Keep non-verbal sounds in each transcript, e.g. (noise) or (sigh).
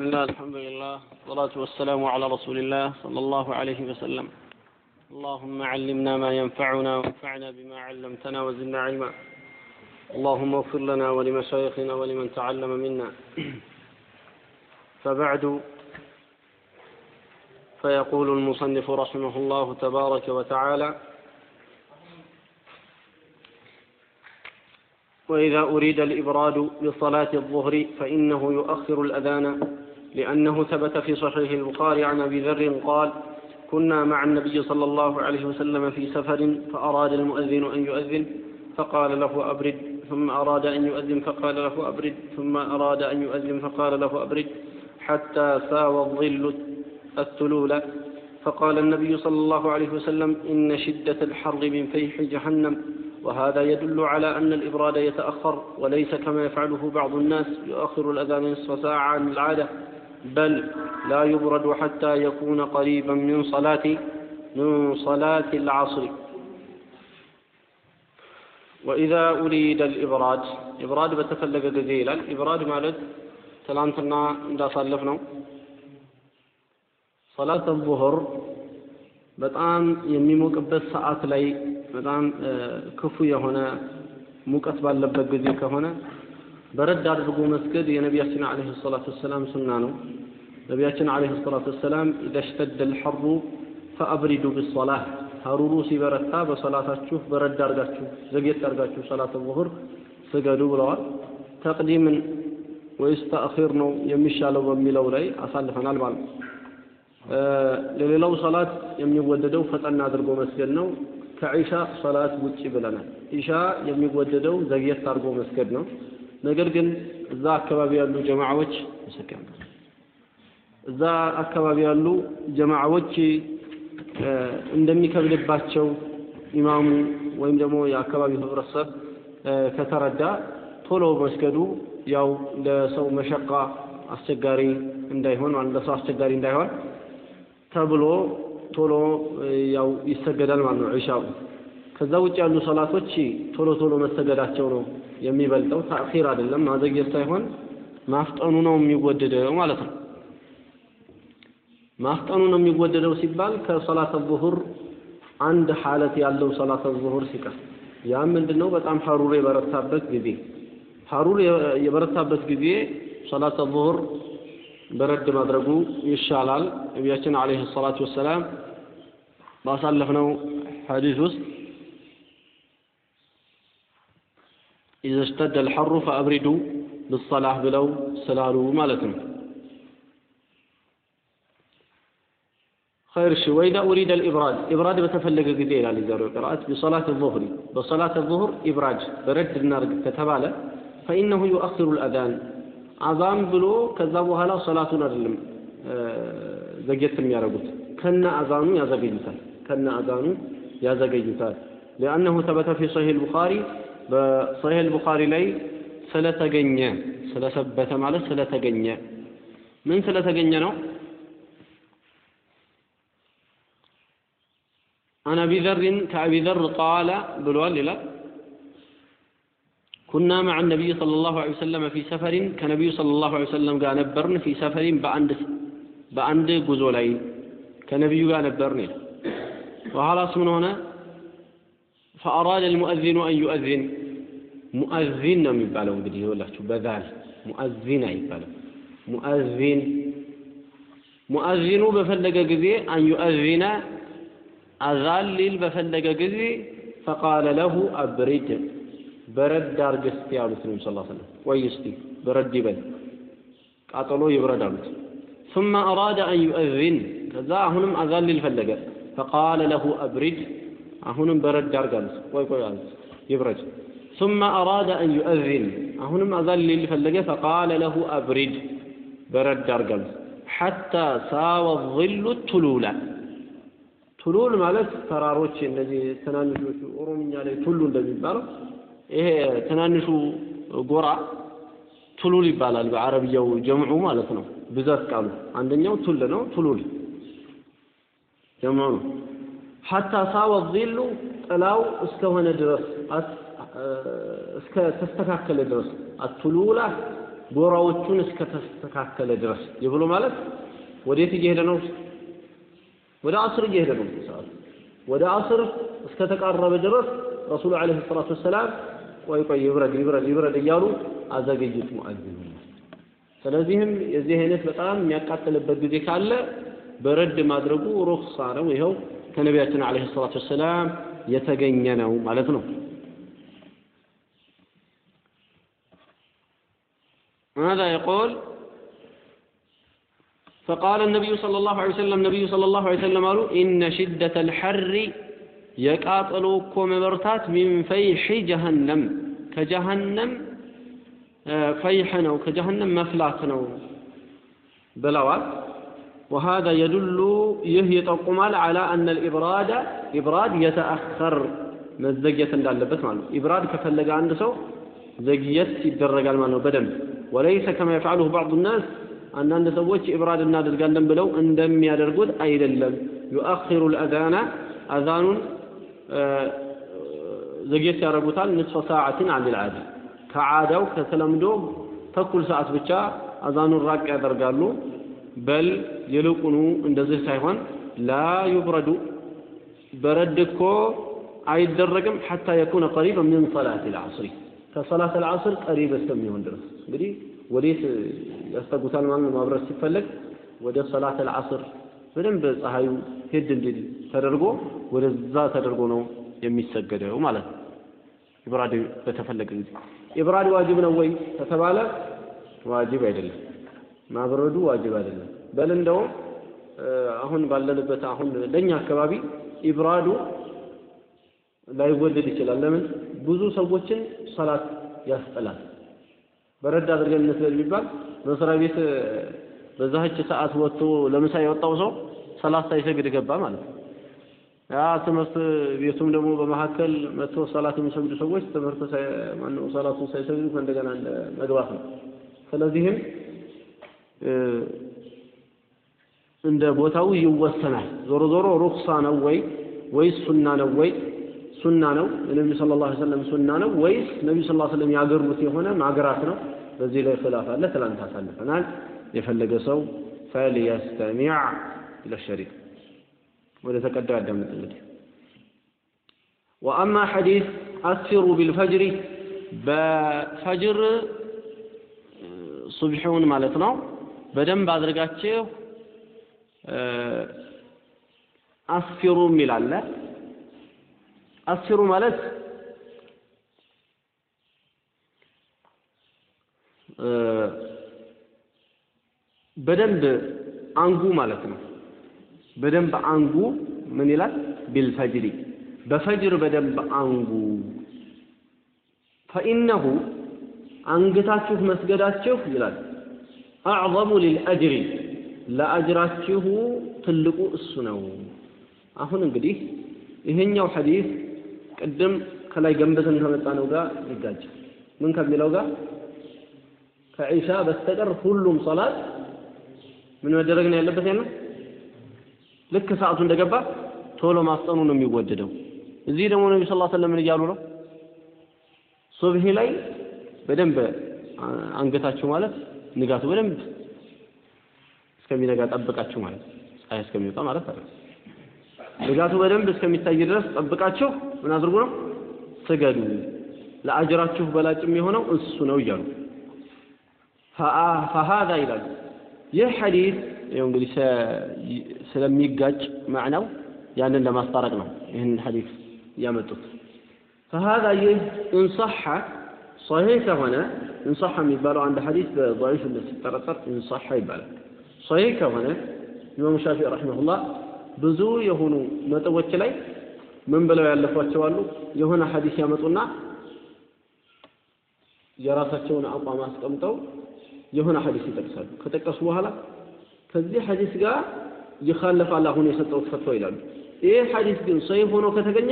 بسم الله الحمد لله والصلاة والسلام على رسول الله صلى الله عليه وسلم اللهم علمنا ما ينفعنا وانفعنا بما علمتنا وزدنا علما اللهم اغفر لنا ولمشايخنا ولمن تعلم منا فبعد فيقول المصنف رحمه الله تبارك وتعالى وإذا أريد الإبراد بصلاة الظهر فإنه يؤخر الأذان لأنه ثبت في صحيح البخاري عن أبي ذر قال كنا مع النبي صلى الله عليه وسلم في سفر فأراد المؤذن أن يؤذن فقال له أبرد ثم أراد أن يؤذن فقال له أبرد ثم أراد أن يؤذن فقال له أبرد حتى ساوى الظل الثلول. فقال النبي صلى الله عليه وسلم إن شدة الحر من فيح جهنم وهذا يدل على أن الإبراد يتأخر وليس كما يفعله بعض الناس يؤخر الأذان نصف ساعة عن العادة. بل لا يبرد حتى يكون قريبا من صلاة من صلاة العصر وإذا أريد الإبراد إبراد بتفلق جزيلا إبراد مالت تلانتنا دا صلفنا صلاة الظهر በጣም የሚሞቅበት ሰዓት ላይ በጣም ክፉ የሆነ ሙቀት ባለበት ጊዜ ከሆነ በረድ አድርጎ መስገድ የነቢያችን አለይሂ ሰላቱ ወሰላም ሱና ነው። ነቢያችን አለይሂ ሰላቱ ወሰላም ኢዛ ሽተደ አልሐሩ ፈአብሪዱ ቢሶላህ ሀሩሩ ሲበረታ በሰላታችሁ በረድ አድርጋችሁ ዘግየት አድርጋችሁ ሰላት ዙሁር ስገዱ ብለዋል። ተቅዲምን ወይስ ተአኺር ነው የሚሻለው በሚለው ላይ አሳልፈናል ማለት ነው። ለሌላው ሰላት የሚወደደው ፈጠን አድርጎ መስገድ ነው። ከዒሻ ሰላት ውጪ ብለናል። ኢሻ የሚወደደው ዘግየት አድርጎ መስገድ ነው። ነገር ግን እዛ አካባቢ ያሉ ጀማዓዎች እዛ አካባቢ ያሉ ጀማዓዎች እንደሚከብድባቸው ኢማሙ ወይም ደግሞ የአካባቢው ህብረተሰብ ከተረዳ ቶሎ መስገዱ ያው ለሰው መሸቃ አስቸጋሪ እንዳይሆን ማለት ለሰው አስቸጋሪ እንዳይሆን ተብሎ ቶሎ ያው ይሰገዳል ማለት ነው ዒሻው። ከዛ ውጭ ያሉ ሰላቶች ቶሎ ቶሎ መሰገዳቸው ነው የሚበልጠው። ተአኺር አይደለም ማዘግየት ሳይሆን ማፍጠኑ ነው የሚወደደው ማለት ነው። ማፍጠኑ ነው የሚወደደው ሲባል ከሰላተ ዙሁር አንድ ሐለት ያለው ሰላተ ዙሁር ሲቀር ያ ምንድነው? በጣም ሐሩር የበረታበት ጊዜ ሐሩር የበረታበት ጊዜ ሰላተ ዙሁር በረድ ማድረጉ ይሻላል። ነቢያችን አለይሂ ሰላቱ ወሰላም ባሳለፍነው ሐዲስ ውስጥ ኢዘ ሽተደ አልሐሩ ፈአብሪዱ ብሰላህ ብለው ስላሉ ማለት ነው። خير شي وإذا أريد الإبراد إبراد بتفلق قدي إلى الإزار قراءة بصلاة الظهر بصلاة الظهر إبراج برد النار كتبالة فإنه يؤخر الأذان አዛን ብሎ ከዛ በኋላ ሰላቱን አይደለም ዘግየት የሚያደርጉት ከነ አዛኑ ያዘገዩታል ከነ አዛኑ ያዘገዩታል لأنه ثبت في صحيح البخاري በሶሒህ ቡኻሪ ላይ ስለተገኘ ስለሰበተ ማለት ስለተገኘ። ምን ስለተገኘ ነው? عن أبي ذر كأبي ذر قال بلوال لا كنا مع النبي صلى الله عليه وسلم في سفر كنبي صلى الله عليه وسلم قال نبرن في سفر بعند بعند جزولين كنبي قال نبرني وخلاص من هنا فأراد المؤذن أن يؤذن مؤذن ነው የሚባለው እንግዲህ ይኸውላችሁ በዛል ሙአዚን አይባልም ሙአዚን ሙአዚኑ በፈለገ ጊዜ አን ዩአዚነ አዛን ሊል በፈለገ ጊዜ ፈቃለ ለሁ አብሪድ በረድ አርግ እስቲ አሉት ነቢ ስ ሰለም ቆይ እስቲ በረድ ይበል ቃጠሎ ይብረድ አሉት ثم أراد أن يؤذن ከዛ አሁንም አዛን ሊል ፈለገ فقال له أبرد አሁንም በረድ አርግ አሉት ቆይ ቆይ አሉት ይብረድ ثم أراد أن يؤذن አሁንም አዛን ሊል ፈለገ فقال له أبرد በረድ አርግ አሉት حتى ساوى الظل التلول ቱሉል ማለት ተራሮች እነዚህ ትናንሾቹ ኦሮምኛ ላይ ቱሉ እንደሚባለው ይሄ ትናንሹ ጎራ ቱሉል ይባላል በአረብያው ጀምዑ ማለት ነው ብዛት ቃሉ አንደኛው ቱል ነው ቱሉል ጀምዑ ነው ሐታ ሳወ ዚሉ ጥላው እስከሆነ ድረስ እስከ ተስተካከለ ድረስ አቱሉላ ጎራዎቹን እስከተስተካከለ ድረስ የብሎ ማለት ወዴት እየሄደ ነው? ወደ አስር እየሄደ ነው ሰዓቱ። ወደ አስር እስከተቃረበ ድረስ ረሱሉ ዓለይሂ ሰላቱ ወሰላም ቆይ ቆይ ይብረድ ይብረድ ይብረድ እያሉ አዘገዩት ሙአዚኑ። ስለዚህም የዚህ አይነት በጣም የሚያቃጥልበት ጊዜ ካለ በረድ ማድረጉ ሩክሳ ነው። ይኸው ከነቢያችን ዓለይሂ ሰላቱ ወሰላም የተገኘ ነው ማለት ነው። ماذا يقول فقال النبي صلى الله عليه وسلم النبي صلى الله عليه وسلم قالوا إن شدة الحر يقاتلوا كوم برتات من فيح جهنم كجهنم فيح نو كجهنم مفلات نو بلوات وهذا يدل يهي تقمال على أن الإبراد إبراد يتأخر مزجية እንዳለበት ማለት ነው ኢብራድ ከፈለገ አንድ ሰው ዘግየት ይደረጋል ማለት ነው በደንብ ወለይሰ ከማ የፍዓሉሁ ባዕዱ ናስ አንዳንድ ሰዎች ኢብራድ እናደርጋለን ብለው እንደሚያደርጉት አይደለም ዩአኺሩ ልአዛና አዛኑን ዘግየት ያደርጉታል ንስፈ ሰዓትን አን ልዓዲ ከዓዳው ከተለምዶ ተኩል ሰዓት ብቻ አዛኑን ራቅ ያደርጋሉ በል ይልቁኑ እንደዚህ ሳይሆን ላ ዩብረዱ በረድ እኮ አይደረግም ሐታ የኩነ ቀሪበ ምን ሰላት ልዓስሪ ከሰላት ልዓስር ቀሪብ እስከሚሆን ድረስ። እንግዲህ ወዴት ያስጠጉታል ማለት ነው? ማብረት ሲፈለግ ወደ ሰላት ልዓስር በደንብ ፀሐዩ ሄድ እንዲል ተደርጎ ወደዛ ተደርጎ ነው የሚሰገደው ማለት ነው። ኢብራድ በተፈለገ ጊዜ። ኢብራድ ዋጅብ ነው ወይ ከተባለ ዋጅብ አይደለም። ማብረዱ ዋጅብ አይደለም። بل እንደውም አሁን ባለንበት አሁን ለኛ አካባቢ ኢብራዱ ላይወደድ ይችላል። ለምን? ብዙ ሰዎችን ሰላት ያስጠላል። በረድ አድርገን እንስገድ ቢባል መስሪያ ቤት በዛች ሰዓት ወጥቶ ለምሳ የወጣው ሰው ሰላት ሳይሰግድ ገባ ማለት ነው። ያ ትምህርት ቤቱም ደግሞ በመካከል መጥቶ ሰላት የሚሰግዱ ሰዎች ትምህርት ማነው? ሰላቱን ሳይሰግዱ ከእንደገና መግባት ነው። ስለዚህም እንደ ቦታው ይወሰናል። ዞሮ ዞሮ ሩክሳ ነው ወይ ወይስ ሱና ነው ወይ ሱና ነው? የነቢዩ ስለ ላ ሰለም ሱና ነው ወይስ ነቢዩ ስ ሰለም ያገሩት የሆነ ማገራት ነው? በዚህ ላይ ኽላፍ አለ። ትላንት አሳልፈናል። የፈለገ ሰው ፈልየስተሚዕ ኢለሸሪክ ወደ ተቀዳው ያዳምጥ እንግዲህ። ወአማ ሐዲስ አስፊሩ ቢልፈጅሪ በፈጅር ሱብሒውን ማለት ነው በደንብ አድርጋችሁ አስፊሩ የሚል አለ አስፊሩ ማለት በደንብ አንጉ ማለት ነው። በደንብ አንጉ ምን ይላል? ቢልፈጅሪ። በፈጅር በደንብ አንጉ። ፈኢነሁ አንግታችሁ መስገዳችሁ ይላል። አዕظሙ ሊልአጅሪ። ለአጅራችሁ ትልቁ እሱ ነው። አሁን እንግዲህ ይሄኛው ሐዲስ ቅድም ከላይ ገንበተን ከመጣነው ጋር ይጋጭ ምን ከሚለው ጋር? ከዒሻ በስተቀር ሁሉም ሶላት ምን መደረግ ነው ያለበት ያለው? ልክ ሰዓቱ እንደገባ ቶሎ ማስጠኑ ነው የሚወደደው። እዚህ ደግሞ ነቢ ስ ሰለም ምን እያሉ ነው? ሱብሂ ላይ በደንብ አንገታችሁ ማለት ንጋቱ በደንብ እስከሚነጋ ጠብቃችሁ ማለት ፀሐይ እስከሚወጣ ማለት አለ بجاتو بدم بس كم يستجير راس بقى من هذا الغرف سجدوا لا أجرات تشوف بلا تمي هنا أنسونا ويجروا فهذا إلى يا حديث يوم قلت سلم يقاج معنا يعني لما استرقنا إن الحديث يا مدوك فهذا يه إن صح صحيح هنا إن صح يبالو عند حديث ضعيف الناس ترى إن صح يبالو صحيح هنا الإمام الشافعي رحمه الله ብዙ የሆኑ ነጥቦች ላይ ምን ብለው ያለፏቸው አሉ። የሆነ ሐዲስ ያመጡና የራሳቸውን አቋም አስቀምጠው የሆነ ሐዲስ ይጠቅሳሉ። ከጠቀሱ በኋላ ከዚህ ሐዲስ ጋር ይኻለፋል አሁን የሰጠሁት ፈትዋ ይላሉ። ይህ ሐዲስ ግን ሰሂህ ሆኖ ከተገኘ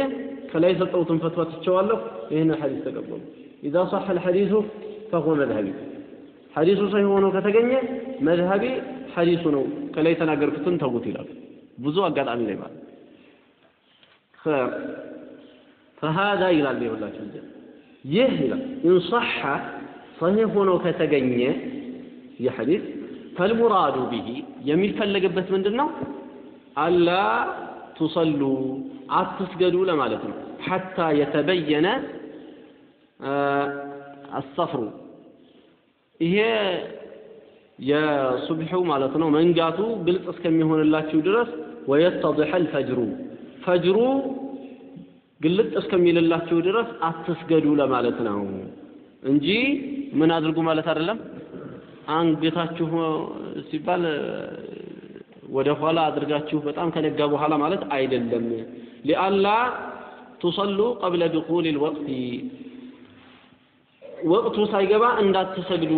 ከላይ የሰጠሁትን ፈትዋ ትቼዋለሁ፣ ይህን ሐዲስ ተቀበሉ። ኢዛ ሷሐ አልሐዲሱ ፈሁወ መዝሀቢ ሐዲሱ ሰሂህ ሆኖ ከተገኘ መዝሀቢ ሐዲሱ ነው፣ ከላይ የተናገርኩትን ተውት ይላሉ። ብዙ አጋጣሚ ላይ ማለት خير فهذا ይላል ይኸውላችሁ እንጂ ይህ ይላል። إن صح ሆኖ ከተገኘ ይህ ሐዲስ فالمراد የሚፈለግበት ምንድነው? አላ ቱሰሉ አትስገዱ ለማለት ነው። حتى የተበየነ አሰፍሩ። ይሄ የሱብሑ ማለት ነው መንጋቱ ግልጽ እስከሚሆንላችሁ ድረስ ወየተضح الفجر ፈጅሩ ግልጥ እስከሚልላችሁ ድረስ አትስገዱ ለማለት ነው እንጂ ምን አድርጉ ማለት አይደለም። አንገታችሁ ሲባል ወደ ኋላ አድርጋችሁ በጣም ከነጋ በኋላ ማለት አይደለም። ሊአላ ቱሰሉ ቀብለ ድኹል ልወቅቲ ወቅቱ ሳይገባ እንዳትሰግዱ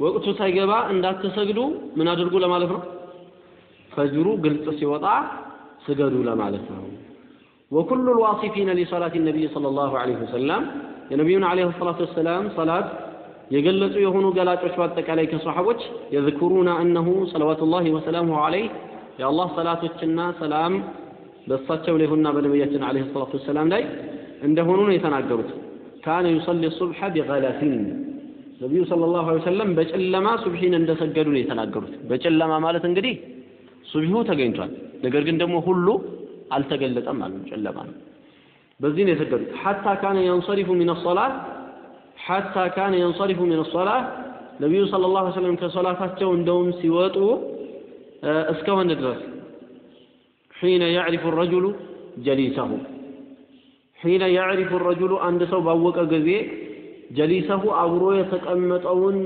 ወቅቱ ሳይገባ እንዳትሰግዱ ምን አድርጉ ለማለት ነው። ፈጅሩ ግልጽ ሲወጣ ስገዱ ለማለት ነው። ወኩሉ ልዋሲፊነ ሊሰላት ነቢይ ሰለላሁ ዐለይሂ ወሰለም የነቢዩን ዐለይሂ ሰላቱ ወሰላም ሰላት የገለጹ የሆኑ ገላጮች በአጠቃላይ ከሰሓቦች የዝክሩና እነሁ ሰለዋቱላሂ ወሰላሙሁ ዐለይህ የአላህ ሰላቶችና ሰላም በእሳቸው ላይ ይሁንና በነቢያችን ዐለይሂ ሰላቱ ወሰላም ላይ እንደሆኑ ነው የተናገሩት። ካነ ዩሰሊ ሱብሐ ቢገለሲን ነቢዩ ሰለላሁ ዐለይሂ ወሰለም በጨለማ ሱብሒን እንደሰገዱ ነው የተናገሩት። በጨለማ ማለት እንግዲህ ሱብሒው ተገኝቷል፣ ነገር ግን ደግሞ ሁሉ አልተገለጠም ማለት ነው፣ ጨለማ ነው። በዚህ ነው የሰገዱት። ሐታ ካነ የንሰሪፉ ሚነ ሶላት ሐታ ካነ የንሰሪፉ ሚነ ሶላት ነቢዩ ሰለላሁ ዐለይሂ ወሰለም ከሶላታቸው እንደውም ሲወጡ እስከሆነ ድረስ ሒነ ያዕሪፉ ረጁሉ ጀሊሰሁ ሒነ ያዕሪፉ ረጁሉ አንድ ሰው ባወቀ ጊዜ ጀሊሰሁ አብሮ የተቀመጠውን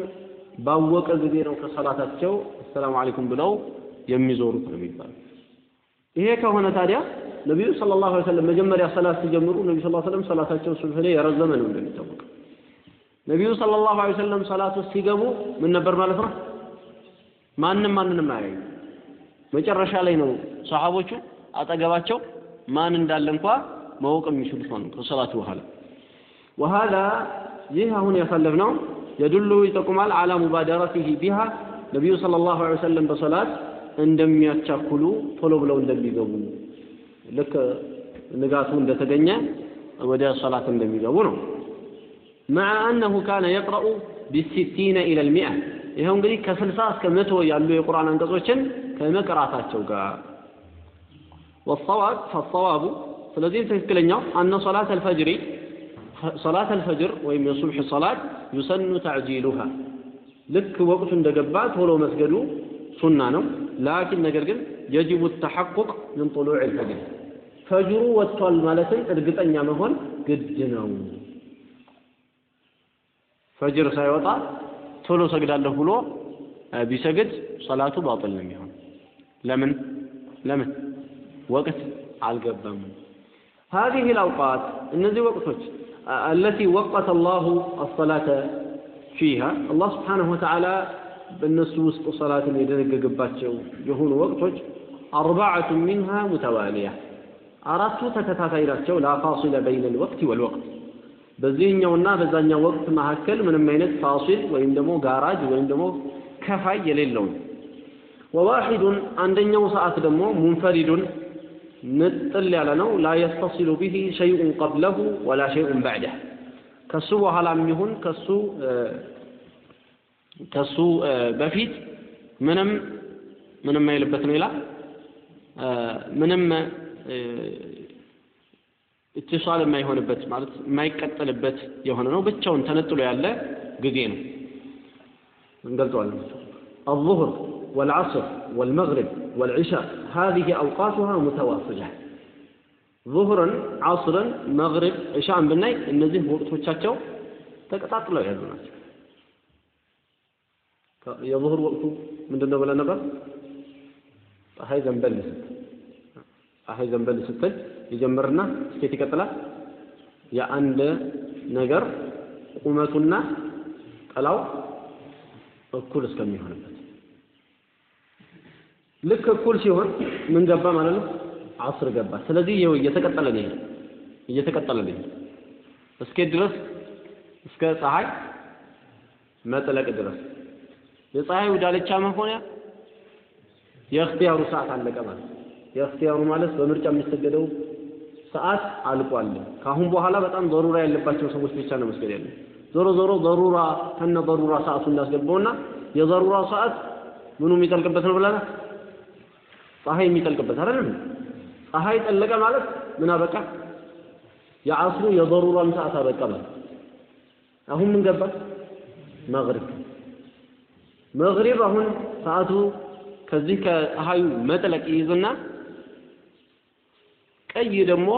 ባወቀ ጊዜ ነው ከሰላታቸው አሰላሙ አለይኩም ብለው የሚዞሩት ነው የሚባለው። ይሄ ከሆነ ታዲያ ነቢዩ ሰለላሁ ዐለይሂ ወሰለም መጀመሪያ ሰላት ሲጀምሩ ነቢዩ ሰለላሁ ዐለይሂ ወሰለም ሰላታቸው ሱብህ የረዘመ ነው እንደሚታወቀው። ነቢዩ ሰለላሁ ዐለይሂ ወሰለም ሰላት ውስጥ ሲገቡ ምን ነበር ማለት ነው? ማንም ማንንም አያዩ። መጨረሻ ላይ ነው ሰሃቦቹ አጠገባቸው ማን እንዳለ እንኳ ማወቅ የሚችሉት ማለት ነው ከሰላቱ በኋላ ወሃዛ ይህ አሁን ያሳለፍነው የዱሉ ይጠቁማል አላ ሙባደረቲሂ ቢሃ ነቢዩ ሰለላሁ ዐለይሂ ወሰለም በሰላት እንደሚያቻኩሉ ቶሎ ብለው እንደሚገቡ ልክ ንጋቱ እንደተገኘ ወደ ሰላት እንደሚገቡ ነው። መዓ አነሁ ካነ የቅረኡ ቢሲቲነ ኢለል ሚአ። ይኸው እንግዲህ ከስልሳ እስከ መቶ ያሉ የቁርአን አንቀጾችን ከመቅራታቸው ጋር። ወሰዋብ ፈሰዋቡ። ስለዚህም ትክክለኛው አነ ሶላት አልፈጅሪ ሶላት አልፈጅር ወይም የሱብሕ ሶላት ዩሰኑ ተዕጂሉሃ። ልክ ወቅቱ እንደገባ ቶሎ መስገዱ ሱና ነው። ላኪን ነገር ግን የጅቡ ተሐቁቅ ምን ጡሉዕ አልፈጅር ፈጅሩ ወጥቷል ማለትን እርግጠኛ መሆን ግድ ነው። ፈጅር ሳይወጣ ቶሎ ሰግዳለሁ ብሎ ቢሰግድ ሰላቱ ባጥል ነው የሚሆን። ለምን ለምን ወቅት አልገባም። هذه الأوقات እነዚህ ወቅቶች التي وقت الله الصلاة فيها الله سبحانه وتعالى በእነሱ ውስጥ ሰላትን የደነገገባቸው የሆኑ ወቅቶች አርባዓቱ ሚንሃ ሙተዋሊያ አራቱ ተከታታይ ናቸው። ላ ፋሲለ በይነ ልወቅት ወልወቅት በዚህኛውና በዛኛው ወቅት መካከል ምንም አይነት ፋሲል ወይም ደግሞ ጋራጅ ወይም ደግሞ ከፋይ የሌለውን ወዋሒዱን አንደኛው ሰዓት ደግሞ ሙንፈሪዱን ንጥል ያለ ነው። ላ የስተሲሉ ብሂ ሸይኡን ቀብለሁ ወላ ሸይኡን ባዕደህ ከሱ በኋላም ይሁን ከሱ ከሱ በፊት ምንም ምንም አይልበት ነው ይላል። ምንም እትሷል የማይሆንበት ማለት የማይቀጥልበት የሆነ ነው። ብቻውን ተነጥሎ ያለ ጊዜ ነው። እንገልጸዋለን። الظهر والعصر والمغرب والعشاء هذه أوقاتها متواصلة ظهرا عصرا مغرب عشاء ብናይ እነዚህ ወቅቶቻቸው ተቀጣጥለው ያሉ ናቸው። የظهር ወቅቱ ምንድን ነው ብለን ነበር? ፀሐይ ዘንበል ስትል ፀሐይ ዘንበል ስትል ይጀምርና እስኬት ይቀጥላል። የአንድ ነገር ቁመቱና ጥላው እኩል እስከሚሆንበት ልክ እኩል ሲሆን ምን ገባ ማለት ነው? አስር ገባ። ስለዚህ ይኸው እየተቀጠለ ነው እየተቀጠለ ነው እስኬት ድረስ እስከ ፀሐይ መጥለቅ ድረስ የፀሐዩ ዳልቻ መሆንያ የእክትያሩ ሰዓት አለቀ ማለት የእክትያሩ ማለት በምርጫ የሚሰገደው ሰዓት አልቋል። ከአሁን በኋላ በጣም ዘሩራ ያለባቸው ሰዎች ብቻ ነው መስገድ ያለ። ዞሮ ዞሮ ዘሩራ ከነ ዘሩራ ሰዓቱ እንዳስገባውና የዘሩራ ሰዓት ምኑ የሚጠልቅበት ነው ብለናል። ፀሐይ የሚጠልቅበት አይደለም። ፀሐይ ጠለቀ ማለት ምን አበቃ? የአስሩ የዘሩራም ሰዓት አበቃ ማለት። አሁን ምን ገባ? መግሪብ መግሪብ አሁን ሰዓቱ ከዚህ ከፀሐዩ መጥለቅ ይይዝና ቀይ ደግሞ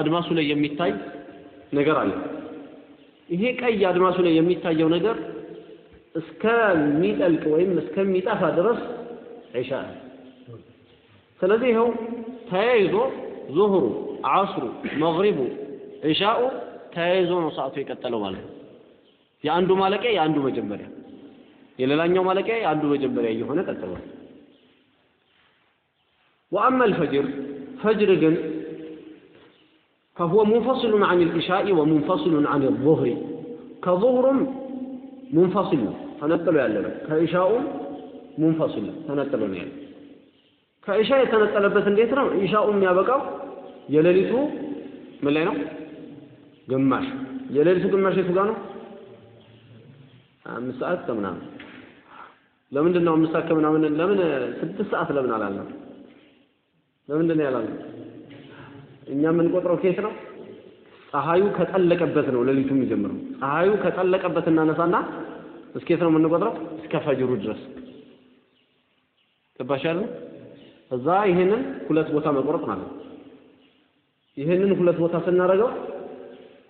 አድማሱ ላይ የሚታይ ነገር አለ። ይሄ ቀይ አድማሱ ላይ የሚታየው ነገር እስከሚጠልቅ ወይም እስከሚጠፋ ድረስ ዒሻ ስለዚህ ይኸው ተያይዞ ዙሁሩ፣ ዓስሩ፣ መግሪቡ፣ ዒሻኡ ተያይዞ ነው ሰዓቱ የቀጠለው ማለት ነው። የአንዱ ማለቂያ የአንዱ መጀመሪያ፣ የሌላኛው ማለቂያ የአንዱ መጀመሪያ እየሆነ ቀጥሏል። ወአማ አልፈጅር ፈጅር ግን فهو منفصل عن العشاء ومنفصل عن الظهر كظهر منفصل ተነጥሎ ያለ ነው። ከኢሻኡም ሙንፈሲል ተነጥሎ ነው ያለ። ከኢሻ የተነጠለበት እንዴት ነው? ኢሻኡ የሚያበቃው የሌሊቱ ምን ላይ ነው? ግማሽ። የሌሊቱ ግማሽ የቱ ጋር ነው? አምስት ሰዓት ከምናምን። ለምንድን ነው አምስት ሰዓት ከምናምን? ለምን ስድስት ሰዓት ለምን አላልነው? ለምንድን ነው ያላልነው? እኛ የምንቆጥረው ኬት ነው? ፀሐዩ ከጠለቀበት ነው ሌሊቱ የሚጀምረው። ፀሐዩ ከጠለቀበት እናነሳና እስኬት ነው የምንቆጥረው? እስከ ፈጅሩ ድረስ ገባሻል? እዛ ይሄንን ሁለት ቦታ መቆረጥ ማለት ነው። ይሄንን ሁለት ቦታ ስናደርገው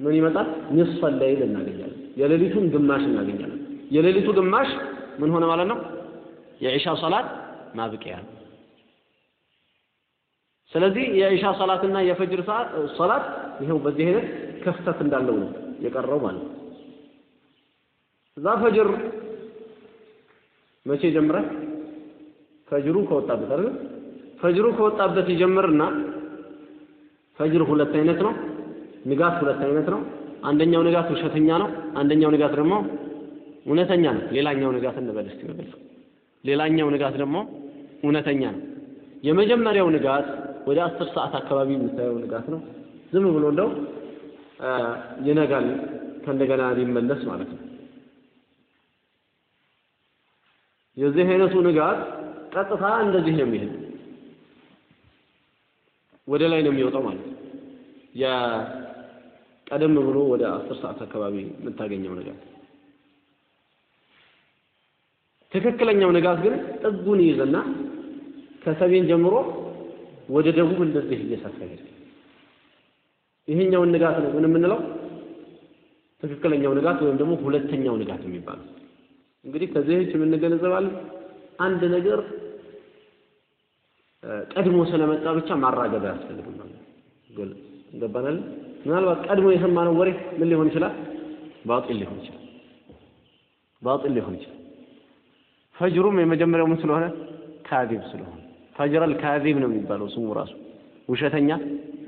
ምን ይመጣል? ንስፈ ለይል እናገኛለን። የሌሊቱን ግማሽ እናገኛለን። የሌሊቱ ግማሽ ምን ሆነ ማለት ነው? የኢሻ ሰላት ማብቂያ ስለዚህ የኢሻ ሰላትና የፈጅር ሰላት ይኸው በዚህ አይነት ክፍተት እንዳለው ነው የቀረው ማለት ነው። እዛ ፈጅር መቼ ጀምራል? ፈጅሩ ከወጣበት አይደል? ፈጅሩ ከወጣበት ይጀምርና ፈጅር ሁለት አይነት ነው። ንጋት ሁለት አይነት ነው። አንደኛው ንጋት ውሸተኛ ነው። አንደኛው ንጋት ደግሞ እውነተኛ ነው። ሌላኛው ንጋት እንበል እስቲ በግልጽ ሌላኛው ንጋት ደግሞ እውነተኛ ነው። የመጀመሪያው ንጋት ወደ አስር ሰዓት አካባቢ የምታየው ንጋት ነው። ዝም ብሎ እንደው ይነጋል ከእንደገና ሊመለስ ማለት ነው። የዚህ አይነቱ ንጋት ቀጥታ እንደዚህ ነው የሚሄድ ወደ ላይ ነው የሚወጣው ማለት ነው። ቀደም ብሎ ወደ አስር ሰዓት አካባቢ የምታገኘው ንጋት። ትክክለኛው ንጋት ግን ጥጉን ይይዝና ከሰሜን ጀምሮ ወደ ደቡብ እንደዚህ እየሰፋ ይሄዳል። ይሄኛውን ንጋት ነው ምን የምንለው? ትክክለኛው ንጋት ወይም ደግሞ ሁለተኛው ንጋት የሚባለው። እንግዲህ ከዚህች የምንገነዘባለን አንድ ነገር ቀድሞ ስለመጣ ብቻ ማራገብ አያስፈልግም ማለት ነው። ገባናል? ምናልባት ቀድሞ የሰማነው ወሬ ምን ሊሆን ይችላል? ባጢል ሊሆን ይችላል። ባጢል ሊሆን ይችላል። ፈጅሩም የመጀመሪያው ምን ስለሆነ ካዚብ ስለሆነ ፈጅረል ካዚብ ነው የሚባለው ስሙ ራሱ ውሸተኛ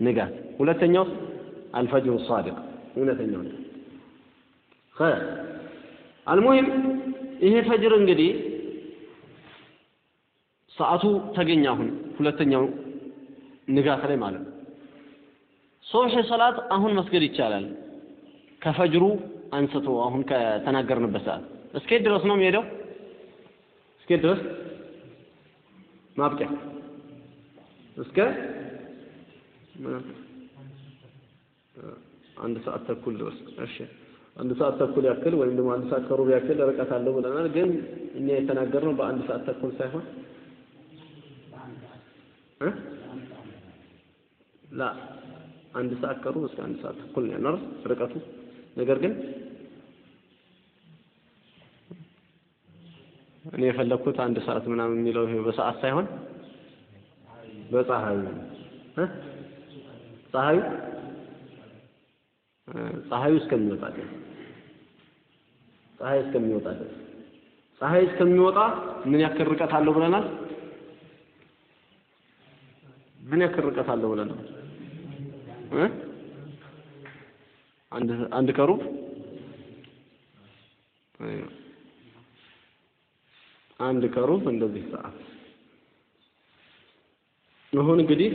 ንጋት። ሁለተኛው አልፈጅሩ ሳዲቅ እውነተኛው ንጋት። አልሙሂም ይሄ ፈጅር እንግዲህ ሰዓቱ ተገኘ። አሁን ሁለተኛው ንጋት ላይ ማለት ነው። ሶብሕ ሰላት አሁን መስገድ ይቻላል። ከፈጅሩ አንስቶ አሁን ከተናገርንበት ሰዓት እስኬት ድረስ ነው የሚሄደው። እስኬት ድረስ ማብቂያ እስከ አንድ ሰዓት ተኩል ድረስ። እሺ አንድ ሰዓት ተኩል ያክል ወይም ደግሞ አንድ ሰዓት ከሩብ ያክል ርቀት አለው ብለናል። ግን እኛ የተናገርነው በአንድ ሰዓት ተኩል ሳይሆን ላ አንድ ሰዓት ከሩብ እስከ አንድ ሰዓት ተኩል ነው ያለው ርቀቱ። ነገር ግን እኔ የፈለግኩት አንድ ሰዓት ምናምን የሚለው በሰዓት ሳይሆን በፀሐዩ ፀሐዩ? ፀሐዩ እስከሚወጣ ፀሐይ እስከሚወጣ ፀሐይ እስከሚወጣ ምን ያክል ርቀት አለው ብለናል? ምን ያክል ርቀት አለው ብለናል? አንድ አንድ ከሩብ አንድ ከሩብ እንደዚህ ሰዓት አሁን እንግዲህ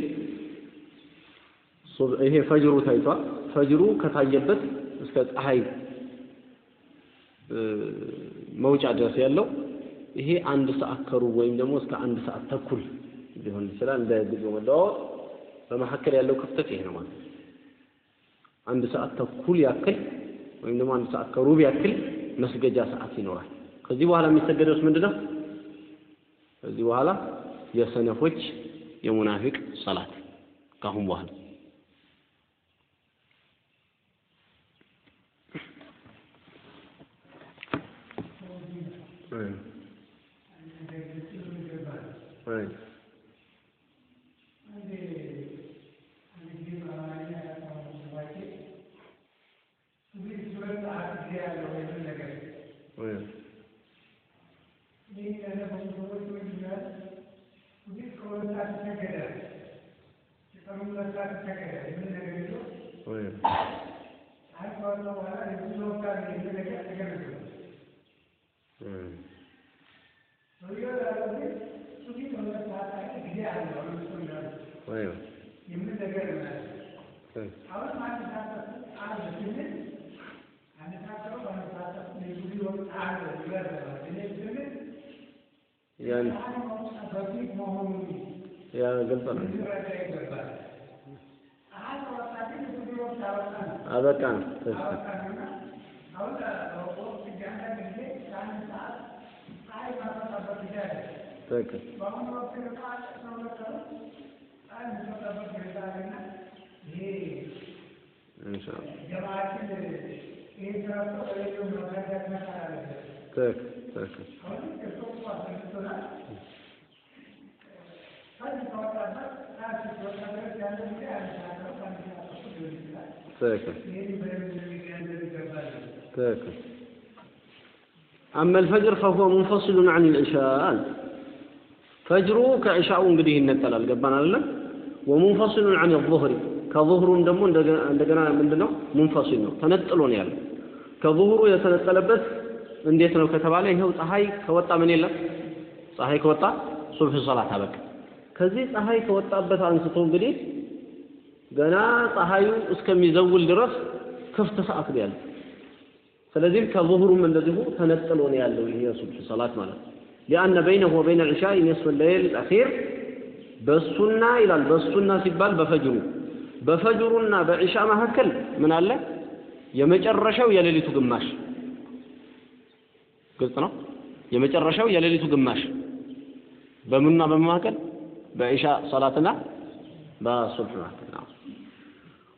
ይሄ ፈጅሩ ታይቷል። ፈጅሩ ከታየበት እስከ ፀሐይ መውጫ ድረስ ያለው ይሄ አንድ ሰዓት ከሩብ ወይም ደግሞ እስከ አንድ ሰዓት ተኩል ሊሆን ይችላል። እንደ ጊዜው መለዋወጥ በመካከል ያለው ክፍተት ይሄ ነው ማለት ነው። አንድ ሰዓት ተኩል ያክል ወይም ደግሞ አንድ ሰዓት ከሩብ ያክል መስገጃ ሰዓት ይኖራል። ከዚህ በኋላ የሚሰገደውስ ምንድን ነው? ከዚህ በኋላ የሰነፎች የሙናፊቅ ሰላት ካሁን በኋላ ያን ያ ግልጽ ነው። አበቃ ነው። طيب، طيب. طيب. أما الفجر فهو منفصل عن العشاء. فجر كعشاء بديه النتلال قبنا ومنفصل عن الظهر. ከظهሩም ደግሞ እንደገና ምንድነው? ሙንፈሲል ነው። ተነጥሎ ነው ያለው። ከظهሩ የተነጠለበት እንዴት ነው ከተባለ ይኸው ፀሐይ ከወጣ ምን የለም? ፀሐይ ከወጣ ሱብህ ሶላት አበቃ። ከዚህ ፀሐይ ከወጣበት አንስቶ እንግዲህ ገና ፀሐዩ እስከሚዘውል ድረስ ክፍት ሰዓት ነው ያለው። ስለዚህ ከظهሩም እንደዚሁ ተነጥሎ ነው ያለው ይሄ ሱብህ ሶላት ማለት ነው። لأن بينه وبين العشاء نصف الليل በሱና ይላል። በሱና ሲባል በፈጅሩ በፈጅሩና በዒሻ መካከል ምን አለ? የመጨረሻው የሌሊቱ ግማሽ ግልጽ ነው። የመጨረሻው የሌሊቱ ግማሽ በምኑና በመካከል በኢሻ ሰላትና በሱብህ መካከል ነው።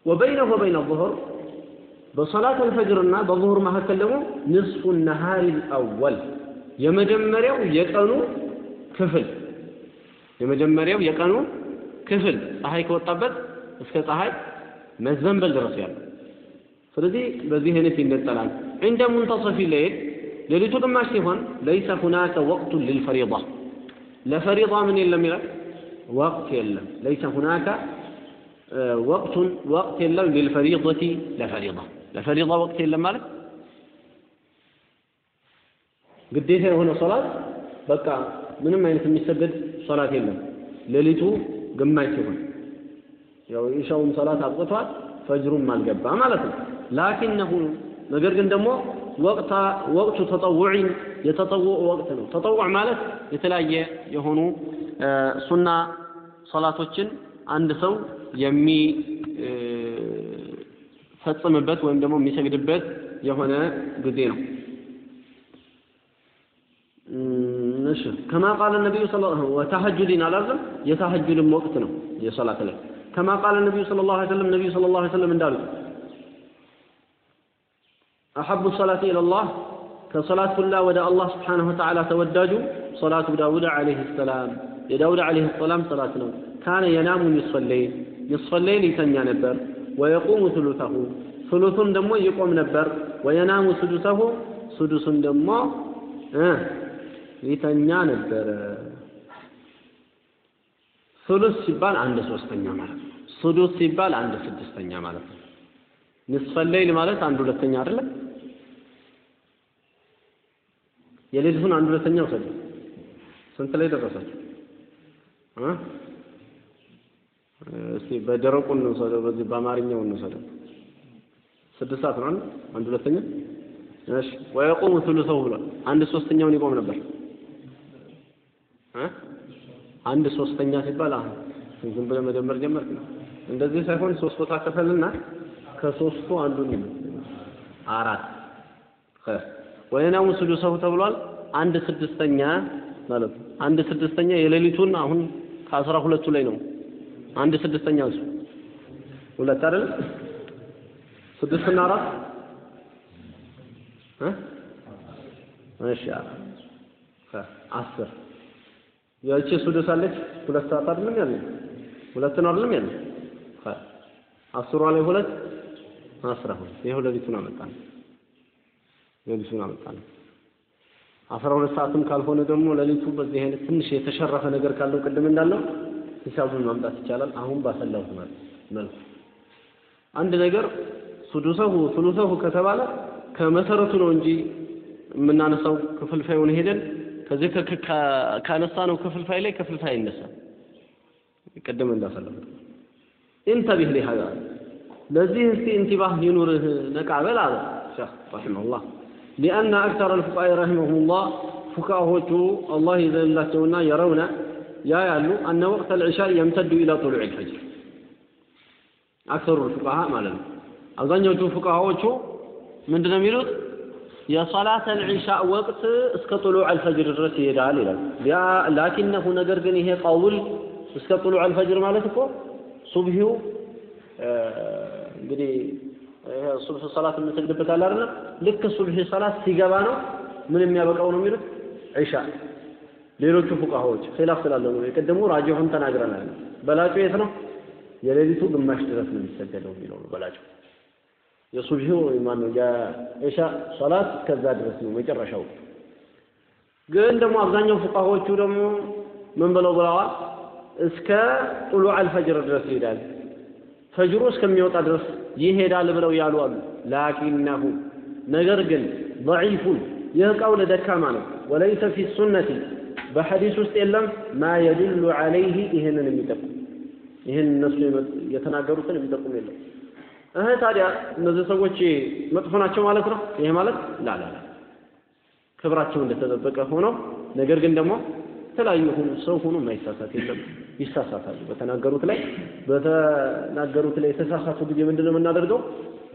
ወበይነሁ ወበይነ ዙሁር በሰላት አልፈጅርና በዙሁር መካከል ደግሞ ንስፉ ነሃሪ አወል የመጀመሪያው የቀኑ ክፍል የመጀመሪያው የቀኑ ክፍል ፀሐይ ከወጣበት اسك صحاي مزبن بل درس يال بذي هنا في النتلان عند منتصف الليل للي تقم ليس هناك وقت للفريضة لفريضة من يلم يلم وقت يلم ليس هناك وقت وقت يلم للفريضة لفريضة لفريضة وقت يلم مالك قديت هنا صلاة بقى من ما يسمي السبب صلاة يلم للي تقم ما ያው ኢሻውም ሶላት አብቅቷል ፈጅሩም አልገባ ማለት ነው። ላኪነሁ ነገር ግን ደግሞ ወቅታ ወቅቱ ተጠውዒ የተጠውዕ ወቅት ነው። ተጠውዕ ማለት የተለያየ የሆኑ ሱና ሶላቶችን አንድ ሰው የሚፈጽምበት ወይም ደግሞ የሚሰግድበት የሆነ ጊዜ ነው። እሺ ከማ ቃለ ነቢዩ ወተሐጁድን አላለም የተሐጁድም ወቅት ነው የሶላት ላይ ከማ ቃለ ነቢዩ ስለ ላሁ ሰለም ነቢዩ ስለ ላሁ ሰለም እንዳሉት አሐቡ ሰላት ኢለላህ ከሶላት ሁላ ወደ አላህ ስብሓንሁ ወተዓላ ተወዳጁ ሶላቱ ዳውድ ዓለይህ ሰላም። የዳውድ ዓለይህ ሰላም ሰላት ነው። ካነ የናሙ ኒስፈ ሌይል ይተኛ ነበር። ወየቁሙ ሱሉተሁ ሱሉቱን ደግሞ ይቆም ነበር። ወየናሙ ሱዱሰሁ ሱዱሱን ደግሞ ሊተኛ ነበረ ሱሉስ ሲባል አንድ ሶስተኛ ማለት ነው። ሱዱስ ሲባል አንድ ስድስተኛ ማለት ነው። ንስፈል ማለት አንድ ሁለተኛ አይደለም። የሌሊቱን አንድ ሁለተኛ ውሰዱ። ስንት ላይ ደረሳችሁ? እስቲ በደረቁ እንውሰደው፣ በዚህ በአማርኛው እንውሰደው። ስድስት ሰዓት ነው አንድ ሁለተኛ። እሺ ወየቁሙ ሱሉሰሁ ብሏል። አንድ ሶስተኛውን ይቆም ነበር። አንድ ሶስተኛ ሲባል አሁን ዝም ብለህ መደመር ጀመርክ ነው። እንደዚህ ሳይሆን ሶስት ቦታ ከፈልና ከሶስቱ አንዱን አራት ወየናሙ ስዱሰሁ ተብሏል። አንድ ስድስተኛ ማለት ነው። አንድ ስድስተኛ የሌሊቱን አሁን ከአስራ ሁለቱ ላይ ነው። አንድ ስድስተኛ እሱ ሁለት አይደል? ስድስትና አራት እሺ አስር ያቺ ሱዱስ አለች። ሁለት ሰዓት አይደለም ያለ ሁለት ነው አይደለም ያለ አስሯ ላይ ሁለት አስራ ሁለት ይኸው ሌሊቱን አመጣን ሌሊቱን አመጣን። አስራ ሁለት ሰዓትም ካልሆነ ደግሞ ሌሊቱ በዚህ አይነት ትንሽ የተሸረፈ ነገር ካለው ቅድም እንዳለው ሂሳቡን ማምጣት ይቻላል። አሁን ባሰላሁት መልኩ አንድ ነገር ሱዱሰሁ ሱሉሰሁ ከተባለ ከመሰረቱ ነው እንጂ የምናነሳው ክፍልፋዩን ሄደን ከዚህ ካነሳ ነው ክፍልፋይ ላይ ክፍልፋይ አይነሳም። ቅድም እንዳሰለፉት ኢንተቢህ ሊሃዛ ለዚህ እስቲ እንቲባህ ይኑርህ ነቃበል አለ ሸህ رحمه الله لأن أكثر الفقهاء رحمهم الله ፉቃሆቹ አላህ ይዘንላቸውና يرون ያ ያሉ أن وقت العشاء يمتد إلى طلوع الفجر أكثر الفقهاء ማለት ነው። አብዛኛዎቹ ፉቃሃዎቹ ምንድን ነው የሚሉት? የሰላት العشاء ወቅት እስከ طلوع الفجر ድረስ ይሄዳል ይላል። لكنه ነገር ግን ይሄ قول እስከ ጡሉዕ አልፈጅር ማለት እኮ ሱብሂው እንግዲህ ሱብህ ሰላት የምንሰግድበት አለ አይደል? ልክ ሱብህ ሰላት ሲገባ ነው ምን የሚያበቃው ነው የሚሉት ዒሻ። ሌሎቹ ፉቃሃዎች ኺላፍ ስላለው ነው። የቀደሙ ራጂሑን ተናግረናል። በላጩ የት ነው? የሌሊቱ ግማሽ ድረስ ነው የሚሰገደው የሚለው ነው በላጩ። የሱብሂ ማን ነው የኢሻ ሶላት እስከዛ ድረስ ነው መጨረሻው። ግን ደግሞ አብዛኛው ፉቃሆቹ ደግሞ ምን ብለው ብለዋል? እስከ ጥሉዕ አልፈጅር ድረስ ይሄዳል፣ ፈጅሩ እስከሚወጣ ድረስ ይሄዳል ብለው ያሉ አሉ። ላኪነሁ ነገር ግን ضعيفን ይህ ቀውል ደካማ ነው። ወለይሰ ፊ ሱነቲ በሐዲስ ውስጥ የለም ማ የድሉ ዐለይህ ይህንን የሚጠቁም ይህን እነሱ የተናገሩትን የሚጠቁም የለም። እህ ታዲያ እነዚህ ሰዎች መጥፎ ናቸው ማለት ነው? ይሄ ማለት ላላላ ክብራቸው እንደተጠበቀ ሆነው ነገር ግን ደግሞ የተለያዩ ሆኑ ሰው ሆኖ የማይሳሳት የለም። ይሳሳታሉ። በተናገሩት ላይ በተናገሩት ላይ የተሳሳቱ ጊዜ ምንድን ነው የምናደርገው?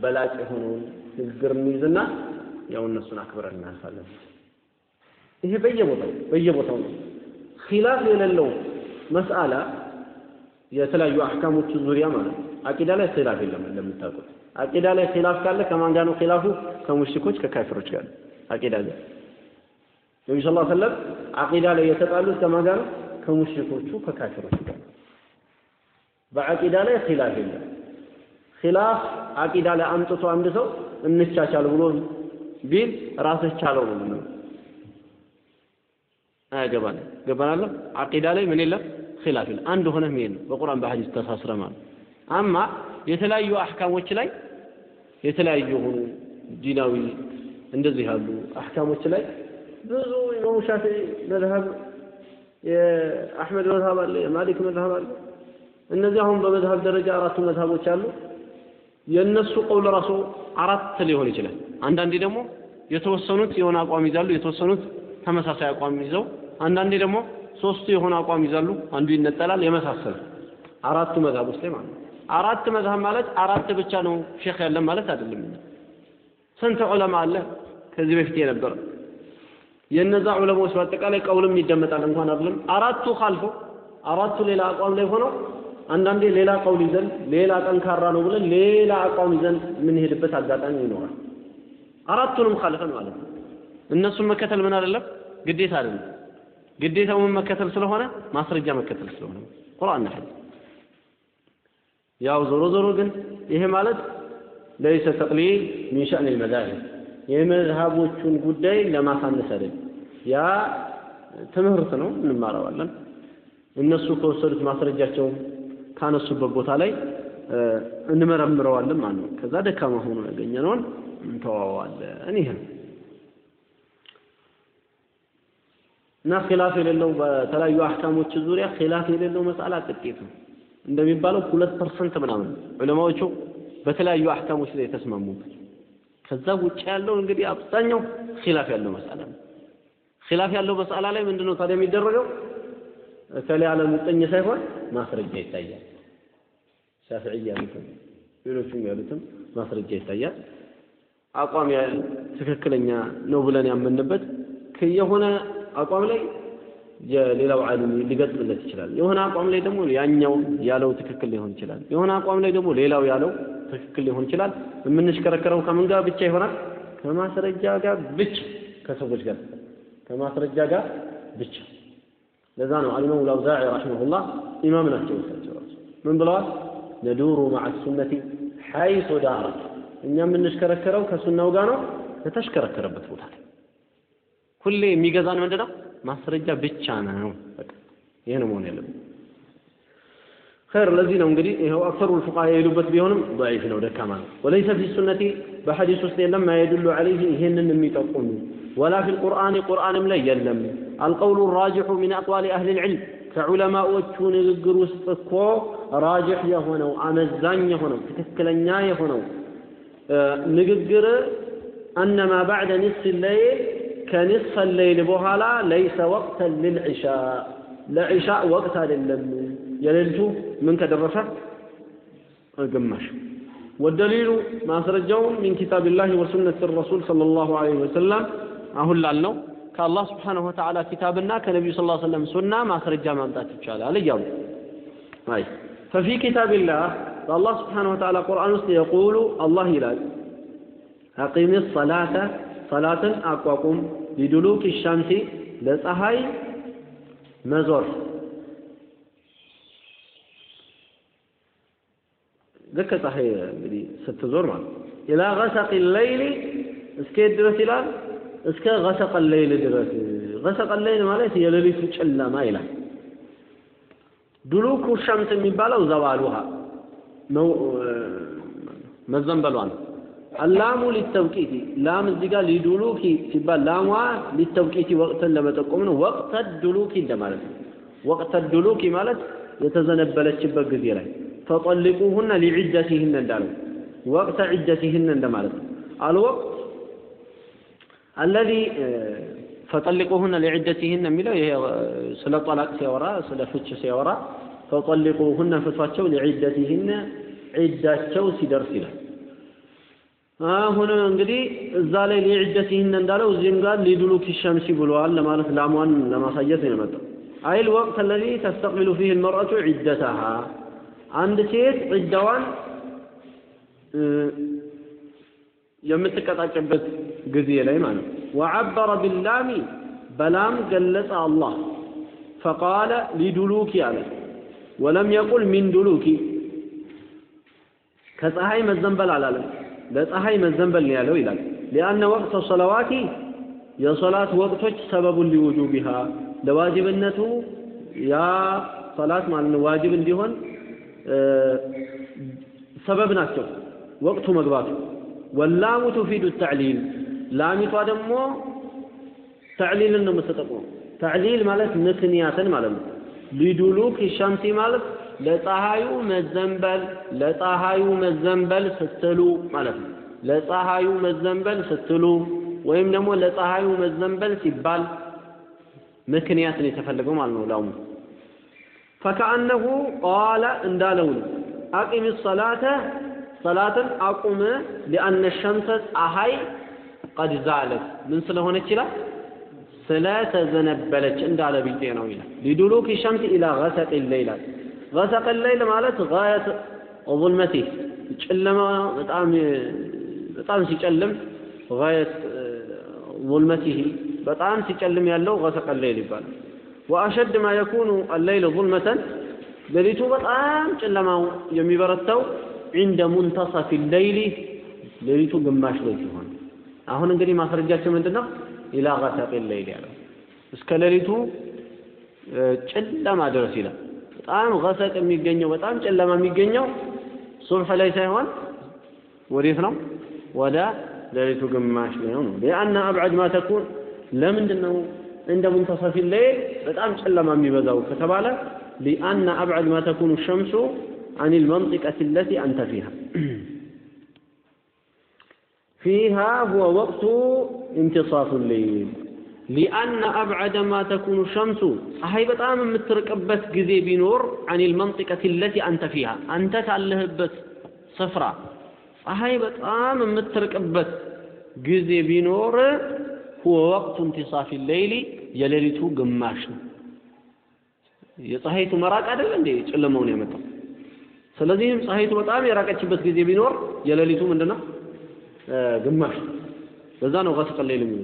በላጭ የሆነውን ንግግር እንይዝና ያው እነሱን አክብረን እናልፋለን። ይሄ በየቦታው በየቦታው ነው። ኺላፍ የሌለው መስአላ የተለያዩ አህካሞች ዙሪያ ማለት ነው። አቂዳ ላይ ኺላፍ የለም እንደምታውቁት። አቂዳ ላይ ኺላፍ ካለ ከማን ጋር ነው ኺላፉ? ከሙሽሪኮች ከካፊሮች ጋር አቂዳ ላይ ነቢ ስ ሰለም አቂዳ ላይ የተጣሉት ከማን ጋር ነው? ከሙሽሪኮቹ ከካፊሮች ጋር። በአቂዳ ላይ ኺላፍ የለም። ኺላፍ አቂዳ ላይ አምጥቶ አንድ ሰው እንቻቻል ብሎ ቢል ራስህ ቻለው ነው ምነው አያገባን ገባናለ አቂዳ ላይ ምን የለም ኺላፍ የለም። አንድ ሆነህ መሄድ ነው በቁርአን በሐዲስ ተሳስረ ማለት አማ የተለያዩ አህካሞች ላይ የተለያዩ የሆኑ ዲናዊ እንደዚህ ያሉ አህካሞች ላይ ብዙ ኢማሙ ሻፊዒ መዝሀብ የአሕመድ መዝሀብ አለ፣ የማሊክ መዝሀብ አለ። እነዚህ አሁን በመዝሀብ ደረጃ አራቱ መዝሀቦች አሉ። የእነሱ ቀውል ራሱ አራት ሊሆን ይችላል። አንዳንዴ ደግሞ የተወሰኑት የሆነ አቋም ይዛሉ፣ የተወሰኑት ተመሳሳይ አቋም ይዘው፣ አንዳንዴ ደግሞ ሶስቱ የሆነ አቋም ይዛሉ፣ አንዱ ይነጠላል፣ የመሳሰሉ አራቱ መዝሀቦች ላይ ማለት ነው። አራት መዝሀብ ማለት አራት ብቻ ነው ሼክ ያለን ማለት አይደለም። ስንት ዑለማ አለ ከዚህ በፊት የነበረ የነዛ ዑለማዎች በአጠቃላይ ቀውልም ይደመጣል እንኳን አይደለም አራቱ ካልፎ አራቱ ሌላ አቋም ላይ ሆነው አንዳንዴ ሌላ ቀውል ይዘን ሌላ ጠንካራ ነው ብለን ሌላ አቋም ይዘን የምንሄድበት አጋጣሚ ይኖራል። አራቱንም ካልፈን ማለት ነው። እነሱን መከተል ምን አይደለም ግዴታ አይደለም። ግዴታው ምን መከተል ስለሆነ ማስረጃ መከተል ስለሆነ ቁርአን ሐዲስ ያው ዞሮ ዞሮ ግን ይሄ ማለት ለይሰ ተቅሊል ሚን ሸእን ልመዛሂብ የመዝሃቦቹን ጉዳይ ለማሳነስ አይደለም። ያ ትምህርት ነው፣ እንማረዋለን። እነሱ ከወሰዱት ማስረጃቸው ካነሱበት ቦታ ላይ እንመረምረዋለን ማለት ነው። ከዛ ደካማ ሆኖ ያገኘነውን እንተዋዋለን። ይሄ እና ኺላፍ የሌለው በተለያዩ አህካሞች ዙሪያ ኺላፍ የሌለው መስአላ ጥቂት ነው። እንደሚባለው ሁለት percent ምናምን ዑለማዎቹ በተለያዩ አህካሞች ላይ የተስማሙበት ከዛ ውጭ ያለው እንግዲህ አብዛኛው ኺላፍ ያለው መስአላ ነው። ኺላፍ ያለው መስአላ ላይ ምንድነው ታዲያ የሚደረገው? እከሌ ያለ ሙጥኝ ሳይሆን ማስረጃ ይታያል። ሻፊዒ ያሉትም ሌሎቹም ያሉትም ማስረጃ ይታያል። አቋም ትክክለኛ ነው ብለን ያመንበት የሆነ አቋም ላይ የሌላው ዓሊም ሊገጥምለት ይችላል። የሆነ አቋም ላይ ደግሞ ያኛው ያለው ትክክል ሊሆን ይችላል። የሆነ አቋም ላይ ደግሞ ሌላው ያለው ትክክል ሊሆን ይችላል። የምንሽከረከረው ከምን ጋር ብቻ ይሆናል? ከማስረጃ ጋር ብቻ፣ ከሰዎች ጋር ከማስረጃ ጋር ብቻ። ለዛ ነው አልኢማሙ አልአውዛዒ ረሒመሁላህ ኢማም ናቸው እሳቸው ራሱ ምን ብለዋል? ነዱሩ መዓ ሱነቲ ሐይሱ ዳረት እኛ የምንሽከረከረው ከሱናው ጋር ነው ከተሽከረከረበት ቦታ ላይ ሁሌ የሚገዛን ምንድን ነው? ማስረጃ ብቻ ነው። በቃ ይሄ ነው መሆን ያለበት። ኸይር ለዚህ ነው እንግዲህ ይኸው አክሰሩ ልፉቃሃ የሄዱበት ቢሆንም ضعيف ነው ደካማ ነው። ወለይሰ ፊ ሱነቲ በሐዲስ ውስጥ የለም ማ የዱሉ ዐለይህ ይሄንን የሚጠቁሙ ወላ ፊ ልቁርአን ቁርአንም ላይ የለም። አልቀውሉ ራጅሑ ሚን አቅዋሊ አህሊ ልዕልም ከዑለማዎቹ ንግግር ውስጥ እኮ ራጅሕ የሆነው አመዛኝ የሆነው ትክክለኛ የሆነው ንግግር አነማ ባዕደ ንስፍ ለይል ከንስፈ ለይል በኋላ ለይሰ ወቅተን ልልዕሻ ለዕሻ ወቅት አይደለም። የሌሊቱ ምን ከደረሰ ግማሽ። ወደሊሉ ማስረጃው من كتاب الله وسنة رسول صلى الله عليه وسلم አሁን ላልነው ከአላህ سبحانه وتعالى ኪታብና ከነቢዩ صلى الله عليه وسلم ሱና ማስረጃ ማምጣት ይቻላል እያሉ أي ففي كتاب الله በአላህ سبحانه وتعالى ቁርአን ውስጥ يقول الله ይላል أقم الصلاة ሰላትን አቋቁም لدلوك الشمس ለፀሐይ መዞር ልክ ፀሐይ እንግዲህ ስትዞር ማለት إلى غسق الليل እስከ የት ድረስ ይላል? እስከ غسق الليل ድረስ። غسق الليل ማለት የሌሊቱ ጨለማ ይላል። دلوك الشمس የሚባለው زوالها መዘንበሏ ነው። اللام للتوقيت لام እዚህ ጋር لدلوك ሲባል ላሟ للتوقيت ወቅትን ለመጠቆም ነው። وقت دلوك እንደማለት ነው። ወቅተ ዱሉኪ ማለት የተዘነበለችበት ጊዜ ላይ ፈጠልቁሁነ ሊዕደቲህነ እንዳለው ወቅተ ዒደቲህነ እንደማለት ነው። አልወቅት አለዚ ፈጠልቁሁነ ሊዕደቲህነ የሚለው ይሄ ስለ ጠላቅ ሲያወራ ስለ ፍች ሲያወራ ፈጠልቁሁነ ፍቷቸው ሊዕደቲህነ ዒዳቸው ሲደርስ ይላል። አሁን እንግዲህ እዛ ላይ ሊዕደቲህነ እንዳለው እዚህም ጋር ሊዱሉኪ ሸምሲ ብለዋል ለማለት ላሟን ለማሳየት ነው የመጣው። አይል ወቅት አለዚ ተስተቅቢሉ ፊህ ልመርአቱ ዒደተሃ። አንድ ሴት ዒዳዋን የምትቀጣጭበት ጊዜ ላይ ማለት ነው። ወዐበረ ቢላሚ በላም ገለጸ አላህ። ፈቃለ ሊዱሉኪ አለ። ወለም የቁል ሚን ዱሉኪ። ከፀሐይ መዘንበል አላለም ለፀሐይ መዘንበል ነው ያለው ይላል። ሊአነ ወቅተ ሰለዋቲ የሶላት ወቅቶች ሰበቡን ሊውጁቢሃ ለዋጅብነቱ ያ ሰላት ማለት ነው ዋጅብ እንዲሆን ሰበብ ናቸው። ወቅቱ መግባቱ ወላሙ ቱፊዱ ተዕሊል ላሚቷ ደግሞ ተዕሊልን ነው የምትጠቅመው ተዕሊል ማለት ምክንያትን ማለት ነው። ሊዱሉክ ሸምሲ ማለት ለፀሐዩ መዘንበል ለፀሐዩ መዘንበል ስትሉ ማለት ነው። ለፀሐዩ መዘንበል ስትሉ ወይም ደግሞ ለፀሐዩ መዘንበል ሲባል ምክንያት ነው የተፈለገው ማለት ነው ላሙ ፈከአነሁ ቃለ እንዳለው ነው። አቂም ሰላተ ሰላትን አቁም ሊአነ ሸምሰ ፀሐይ ቀድ ዛለት። ምን ስለሆነች ይላል? ስለተዘነበለች እንዳለ ቢጤ ነው ይላል። ሊዱሉክ ሸምስ ኢላ ገሰቅ ሌይላል غሰቀ ለይል ማለት ጋየት ظልመቲ ጨለማ በጣም በጣም ሲጨልም ጋየት ظልመቲሂ በጣም ሲጨልም ያለው غሰቀ ለይል ይባላል። ወአሸድ ማ የኩኑ አለይል ظልመተን ሌሊቱ በጣም ጨለማው የሚበረተው عند منتصف الليل ሌሊቱ ግማሽ ላይ ሲሆን። አሁን እንግዲህ ማስረጃችን ምንድነው? ኢላ غሰቀ ለይል ያለው እስከ ሌሊቱ ጨለማ ድረስ ይላል። በጣም ገሰቅ የሚገኘው በጣም ጨለማ የሚገኘው ሱብሕ ላይ ሳይሆን ወዴት ነው? ወደ ሌሊቱ ግማሽ ላይ ነው። ሊአና አብዐድ ማ ተኩን ለምንድን ነው እንደ ሙንተሰፊ ሌይል በጣም ጨለማ የሚበዛው ከተባለ ሊአና አብዐድ ማ ተኩኑ ሸምሱ አኒል መንጢቀት ለቲ አንተ ፊሃ (clears throat) فيها هو وقت انتصاف الليل لأن أبعد ما تكون الشمس ፀሐይ በጣም የምትርቅበት ጊዜ ቢኖር عن المنطقة التي أنت فيها አንተ ካለህበት ስፍራ ፀሐይ በጣም የምትርቅበት ጊዜ ቢኖር هو وقت انتصاف الليل የሌሊቱ ግማሽ ነው። የፀሐይቱ መራቅ አይደለ እንዴ ጨለማውን ያመጣው? ስለዚህም ፀሐይቱ በጣም የራቀችበት ጊዜ ቢኖር የሌሊቱ ምንድነው? ግማሽ በዛ ነው غسق الليل የሚሉ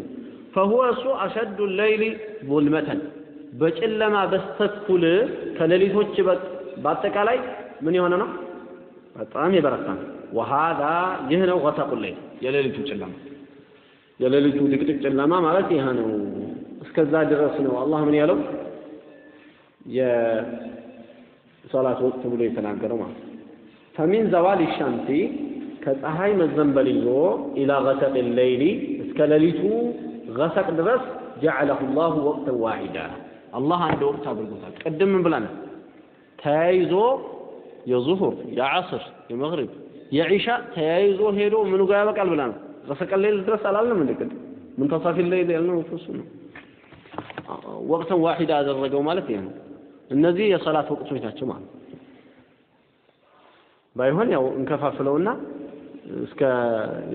فهو እሱ أشد الليل ظልመተን በጨለማ በስተኩል ከሌሊቶች በአጠቃላይ ምን የሆነ ነው? በጣም የበረታ ነው። ወሃዛ ይህ ነው غسق الليل የሌሊቱ ጨለማ የሌሊቱ ድቅድቅ ጨለማ ማለት ይህ ነው። እስከዛ ድረስ ነው አላህ ምን ያለው የሰላት ወቅት ብሎ የተናገረው ማለት فمن زوال الشمس ከፀሐይ መዘንበል ይዞ إلى غسق الليل እስከ ሌሊቱ غسق ድረስ جعله الله وقتا واحدا አላህ አንድ ወቅት አድርጎታል። ቅድም ምን? ተያይዞ የዙሁር የዐስር የመግሪብ የዒሻ ተያይዞ ሄዶ ምኑ ጋር ያበቃል ብለናል። غسق الليل ድረስ አላልንም እንደ ቅድም منتصف الليل ያልነው እሱ ነው። ወቅተን ዋሂዳ ያደረገው ማለት ይሄ ነው። እነዚህ የሰላት ወቅቶች ናቸው ማለት ባይሆን ያው እንከፋፍለውና እስከ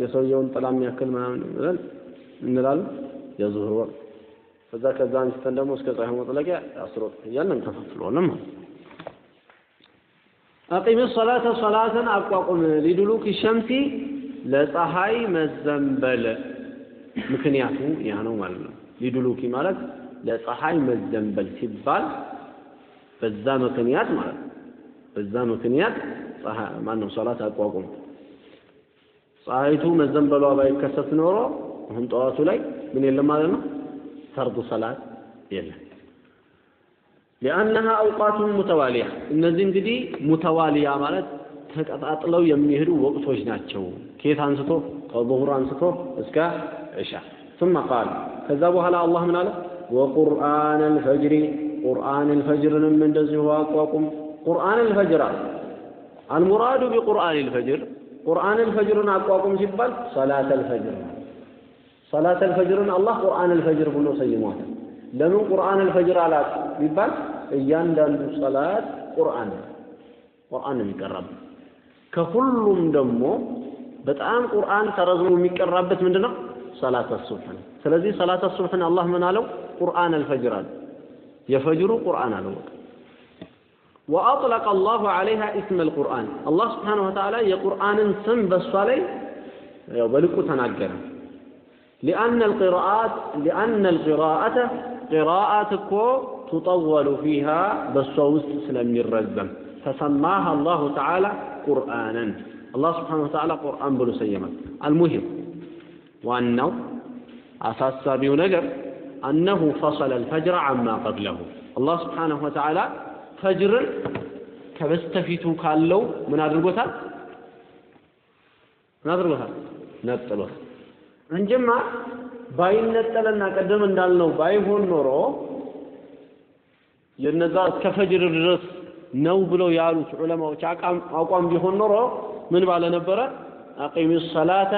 የሰውየውን ጥላ የሚያክል ምናምን እንላለን የዙህር ወቅት ከዛ ከዛ አንስተን ደግሞ እስከ ፀሐይ መጥለቂያ አስር ወቅት እያልን እንከፋፍለዋለን ማለት አቂም ሰላተ ሰላትን አቋቁም ሊዱሉክ ሸምሲ ለፀሐይ መዘንበል ምክንያቱ ያ ነው ማለት ነው። ሊዱሉኪ ማለት ለፀሐይ መዘንበል ሲባል በዛ ምክንያት ማለት ነው። በዛ ምክንያት ማነው ሶላት አቋቁም። ፀሐይቱ መዘንበሏ ባይከሰት ኖሮ አሁን ጠዋቱ ላይ ምን የለም ማለት ነው፣ ፈርዱ ሰላት የለም። ሊአነሃ አውቃቱን ሙተዋሊያ እነዚህ እንግዲህ ሙተዋሊያ ማለት ተቀጣጥለው የሚሄዱ ወቅቶች ናቸው። ከየት አንስቶ ከዙሁር አንስቶ እስከ ዕሻ ثم قال ከዛ በኋላ አላህ ምን አለ ወቁርአን አልፈጅሪ ቁርአን አልፈጅርንም እንደዚሁ አቋቁም ቁርአን አልፈጅር አለ አልሙራዱ ቢቁርአን አልፈጅር ቁርአን አልፈጅርን አቋቁም ሲባል ሰላት አልፈጅር ሰላት አልፈጅርን አላህ ቁርአን አልፈጅር ብሎ ሰይሟታል ለምን ቁርአን አልፈጅር አላት ቢባል እያንዳንዱ ሰላት ቁርአን ቁርአን ነው የሚቀራበት ከሁሉም ደግሞ በጣም ቁርአን ተረዝሞ የሚቀራበት ምንድነው ሰላት ሱብህ ነው ስለዚህ ሰላት ሱብህን አላህ ምን አለው ቁርአን አልፈጅር አለ የፈጅሩ ቁርአን አለው وأطلق الله عليها اسم القرآن الله سبحانه وتعالى يقرآن سم بسالي بلقو تناجر لأن القراءات لأن القراءة قراءة كو تطول فيها بالصوت سلم الرزم فسماها الله تعالى قرآنا. الله سبحانه وتعالى قرآن بلو سيما. المهم وأنه أساس سابي نجر أنه فصل الفجر عما قبله. الله سبحانه وتعالى فجر كبستفيتو كالو من هذا أدرقوتها؟ من هذا القتال نبت الوقت እንጂማ ባይነጠልና ቀደም እንዳልነው ባይሆን ኖሮ የነዛ እስከ ፈጅር ድረስ ነው ብለው ያሉት ዑለማዎች አቋም ቢሆን ኖሮ ምን ባለ ነበረ? أقم الصلاة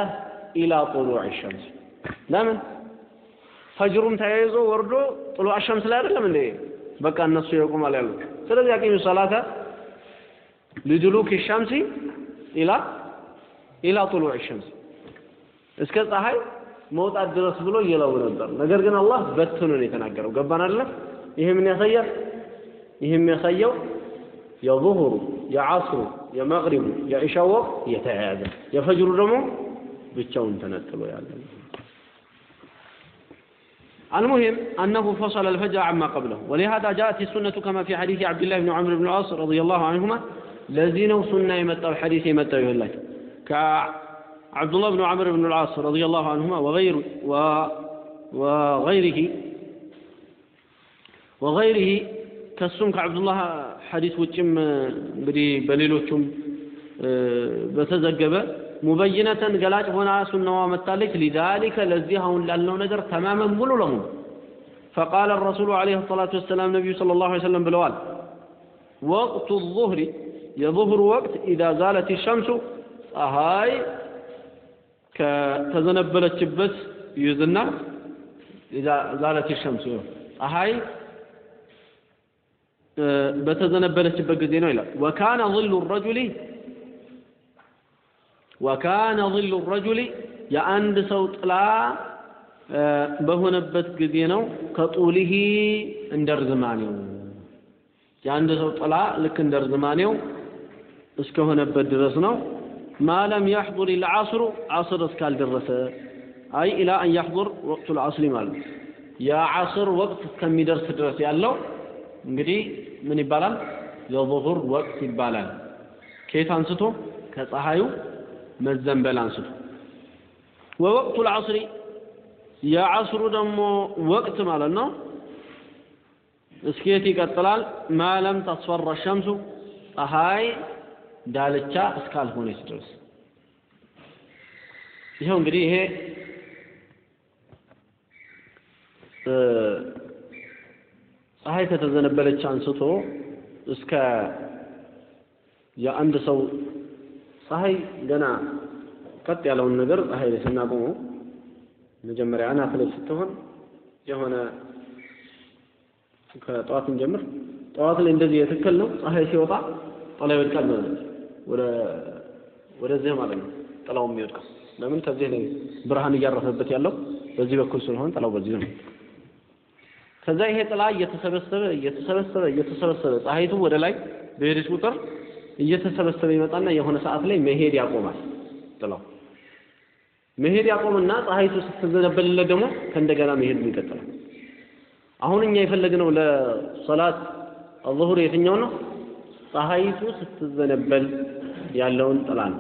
إلى طلوع الشمس። ለምን ፈጅሩም ተያይዞ ወርዶ طلوع الشمس ላይ አይደለም እንዴ? በቃ እነሱ ይቆማል ያሉት። ስለዚህ أقم الصلاة لدلوك الشمس إلى ኢላ ጡሉዕ ሸምስ እስከ ፀሐይ መውጣት ድረስ ብሎ እየለው ነበር። ነገር ግን አላህ በትኑ ነው የተናገረው። ገባን አይደለ? ይሄ ምን ያሳያል? ይሄ የሚያሳየው የዙሁሩ፣ የዓስሩ፣ የመግሪቡ፣ የዒሻው ወቅት የተያያዘ የፈጅሩ ደግሞ ብቻውን ተነጥሎ ያለ المهم أنه فصل الفجر عما قبله ولهذا جاءت السنة كما في حديث عبد الله بن عمرو بن العاص رضي الله عنهما لزينه سنة يمتع الحديث يمتع الله عبد الله بن عمرو بن العاص رضي الله عنهما وغير وغيره وغيره كسمك عبد الله حديث وجم በሌሎቹም በተዘገበ بتزجبه مبينة قالت هنا سنة ومتالك لذلك አሁን لأنه نجر تماما ملو لهم فقال الرسول عليه الصلاة والسلام نبي صلى الله عليه وسلم بالوال وقت الظهر يظهر وقت إذا زالت الشمس أهاي ከተዘነበለችበት ይይዝና ዛለት ሸምሱ ፀሐይ በተዘነበለችበት ጊዜ ነው ይላል ወካነ ظل الرجل ወካነ ظل الرجل የአንድ ሰው ጥላ በሆነበት ጊዜ ነው ከጡሊሂ እንደ ርዝማኔው የአንድ ሰው ጥላ ልክ እንደ ርዝማኔው እስከሆነበት ድረስ ነው ማለም ያሕضር ልዓስሩ ዓስር እስካልደረሰ አይ ኢላ አን ያሕضር ወቅቱ ልዓስሪ ማለት የዓስር ወቅት እስከሚደርስ ድረስ ያለው እንግዲህ ምን ይባላል? የዙሁር ወቅት ይባላል። ከየት አንስቶ? ከፀሐዩ መዘንበል አንስቶ። ወወቅቱ ልዓስሪ የዓስሩ ደግሞ ወቅት ማለት ነው። እስከ ይቀጥላል? ማለም ተስፈራ ሸምሱ ፀሐይ ዳልቻ እስካልሆነች ድረስ ይኸው እንግዲህ ይሄ ፀሐይ ከተዘነበለች አንስቶ እስከ የአንድ ሰው ፀሐይ ገና ቀጥ ያለውን ነገር ፀሐይ ላይ ስናቆመው መጀመሪያ አናት ላይ ስትሆን የሆነ ከጠዋት እንጀምር። ጠዋት ላይ እንደዚህ የትክክል ነው። ፀሐይ ሲወጣ ጥላ ይወድቃል ማለት ነው። ወደዚህ ማለት ነው ጥላው የሚወድቀው። ለምን ከዚህ ላይ ብርሃን እያረፈበት ያለው በዚህ በኩል ስለሆነ ጥላው በዚህ ነው። ከዛ ይሄ ጥላ እየተሰበሰበ እየተሰበሰበ እየተሰበሰበ ፀሐይቱ ወደ ላይ በሄደች ቁጥር እየተሰበሰበ ይመጣና የሆነ ሰዓት ላይ መሄድ ያቆማል ጥላው መሄድ ያቆምና ፀሐይቱ ስትዘነበልለት ደግሞ ከእንደገና መሄድ ይቀጥላል። አሁን እኛ የፈለግነው ለሶላት አዙሁር የትኛው ነው? ፀሐይቱ ስትዘነበል ያለውን ጥላ ነው።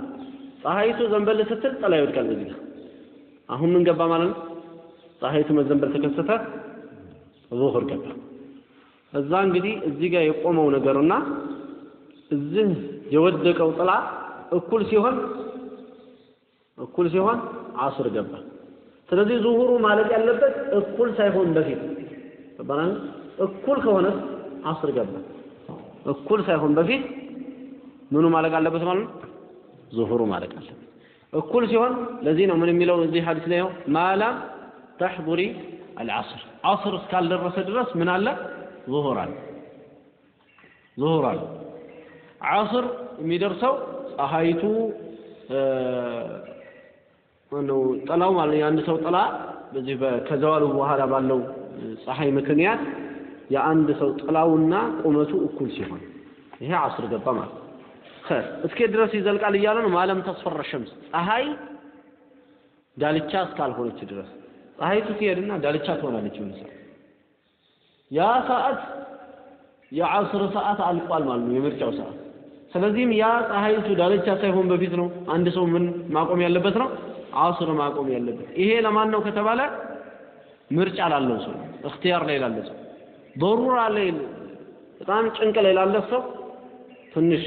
ፀሐይቱ ዘንበል ስትል ጥላ ይወድቃል። በዚህ አሁን ምን ገባ ማለት ነው? ፀሐይቱ መዘንበል ተከሰተ፣ ዙሁር ገባ። እዛ እንግዲህ እዚህ ጋር የቆመው ነገርና እዚህ የወደቀው ጥላ እኩል ሲሆን እኩል ሲሆን አስር ገባ። ስለዚህ ዙሁሩ ማለት ያለበት እኩል ሳይሆን በፊት ባላን እኩል ከሆነ አስር ገባ። እኩል ሳይሆን በፊት ምኑ ማለቅ አለበት ማለት ነው? ዙሁሩ ማለቅ አለበት። እኩል ሲሆን ለዚህ ነው ምን የሚለው እዚህ ሐዲስ ላይ ነው ማላ ተሕضሪ አልዓስር አስር እስካልደረሰ ድረስ ምን አለ? ዙሁር አለ። ዙሁር አለ። ዓስር የሚደርሰው ፀሐይቱ ነው ጥላው ማለት የአንድ ሰው ጥላ በዚህ ከዘዋሉ በኋላ ባለው ፀሐይ ምክንያት የአንድ ሰው ጥላውና ቁመቱ እኩል ሲሆን ይሄ አስር ገባ ማለት ነው። እስከ ድረስ ይዘልቃል እያለ ነው። ማለም ተስፈረ ሸምስ ፀሐይ ዳልቻ እስካልሆነች ድረስ ፀሐይቱ ትሄድና ዳልቻ ትሆናለች ይመስላል። ያ ሰዓት የዓስር ሰዓት አልቋል ማለት ነው፣ የምርጫው ሰዓት። ስለዚህም ያ ፀሐይቱ ዳልቻ ሳይሆን በፊት ነው አንድ ሰው ምን ማቆም ያለበት ነው አስር ማቆም ያለበት። ይሄ ለማን ነው ከተባለ ምርጫ ላለው ሰው፣ እክትያር ላይ ላለ ሰው፣ ضሩራ ላይ በጣም ጭንቅ ላይ ላለ ሰው ትንሽ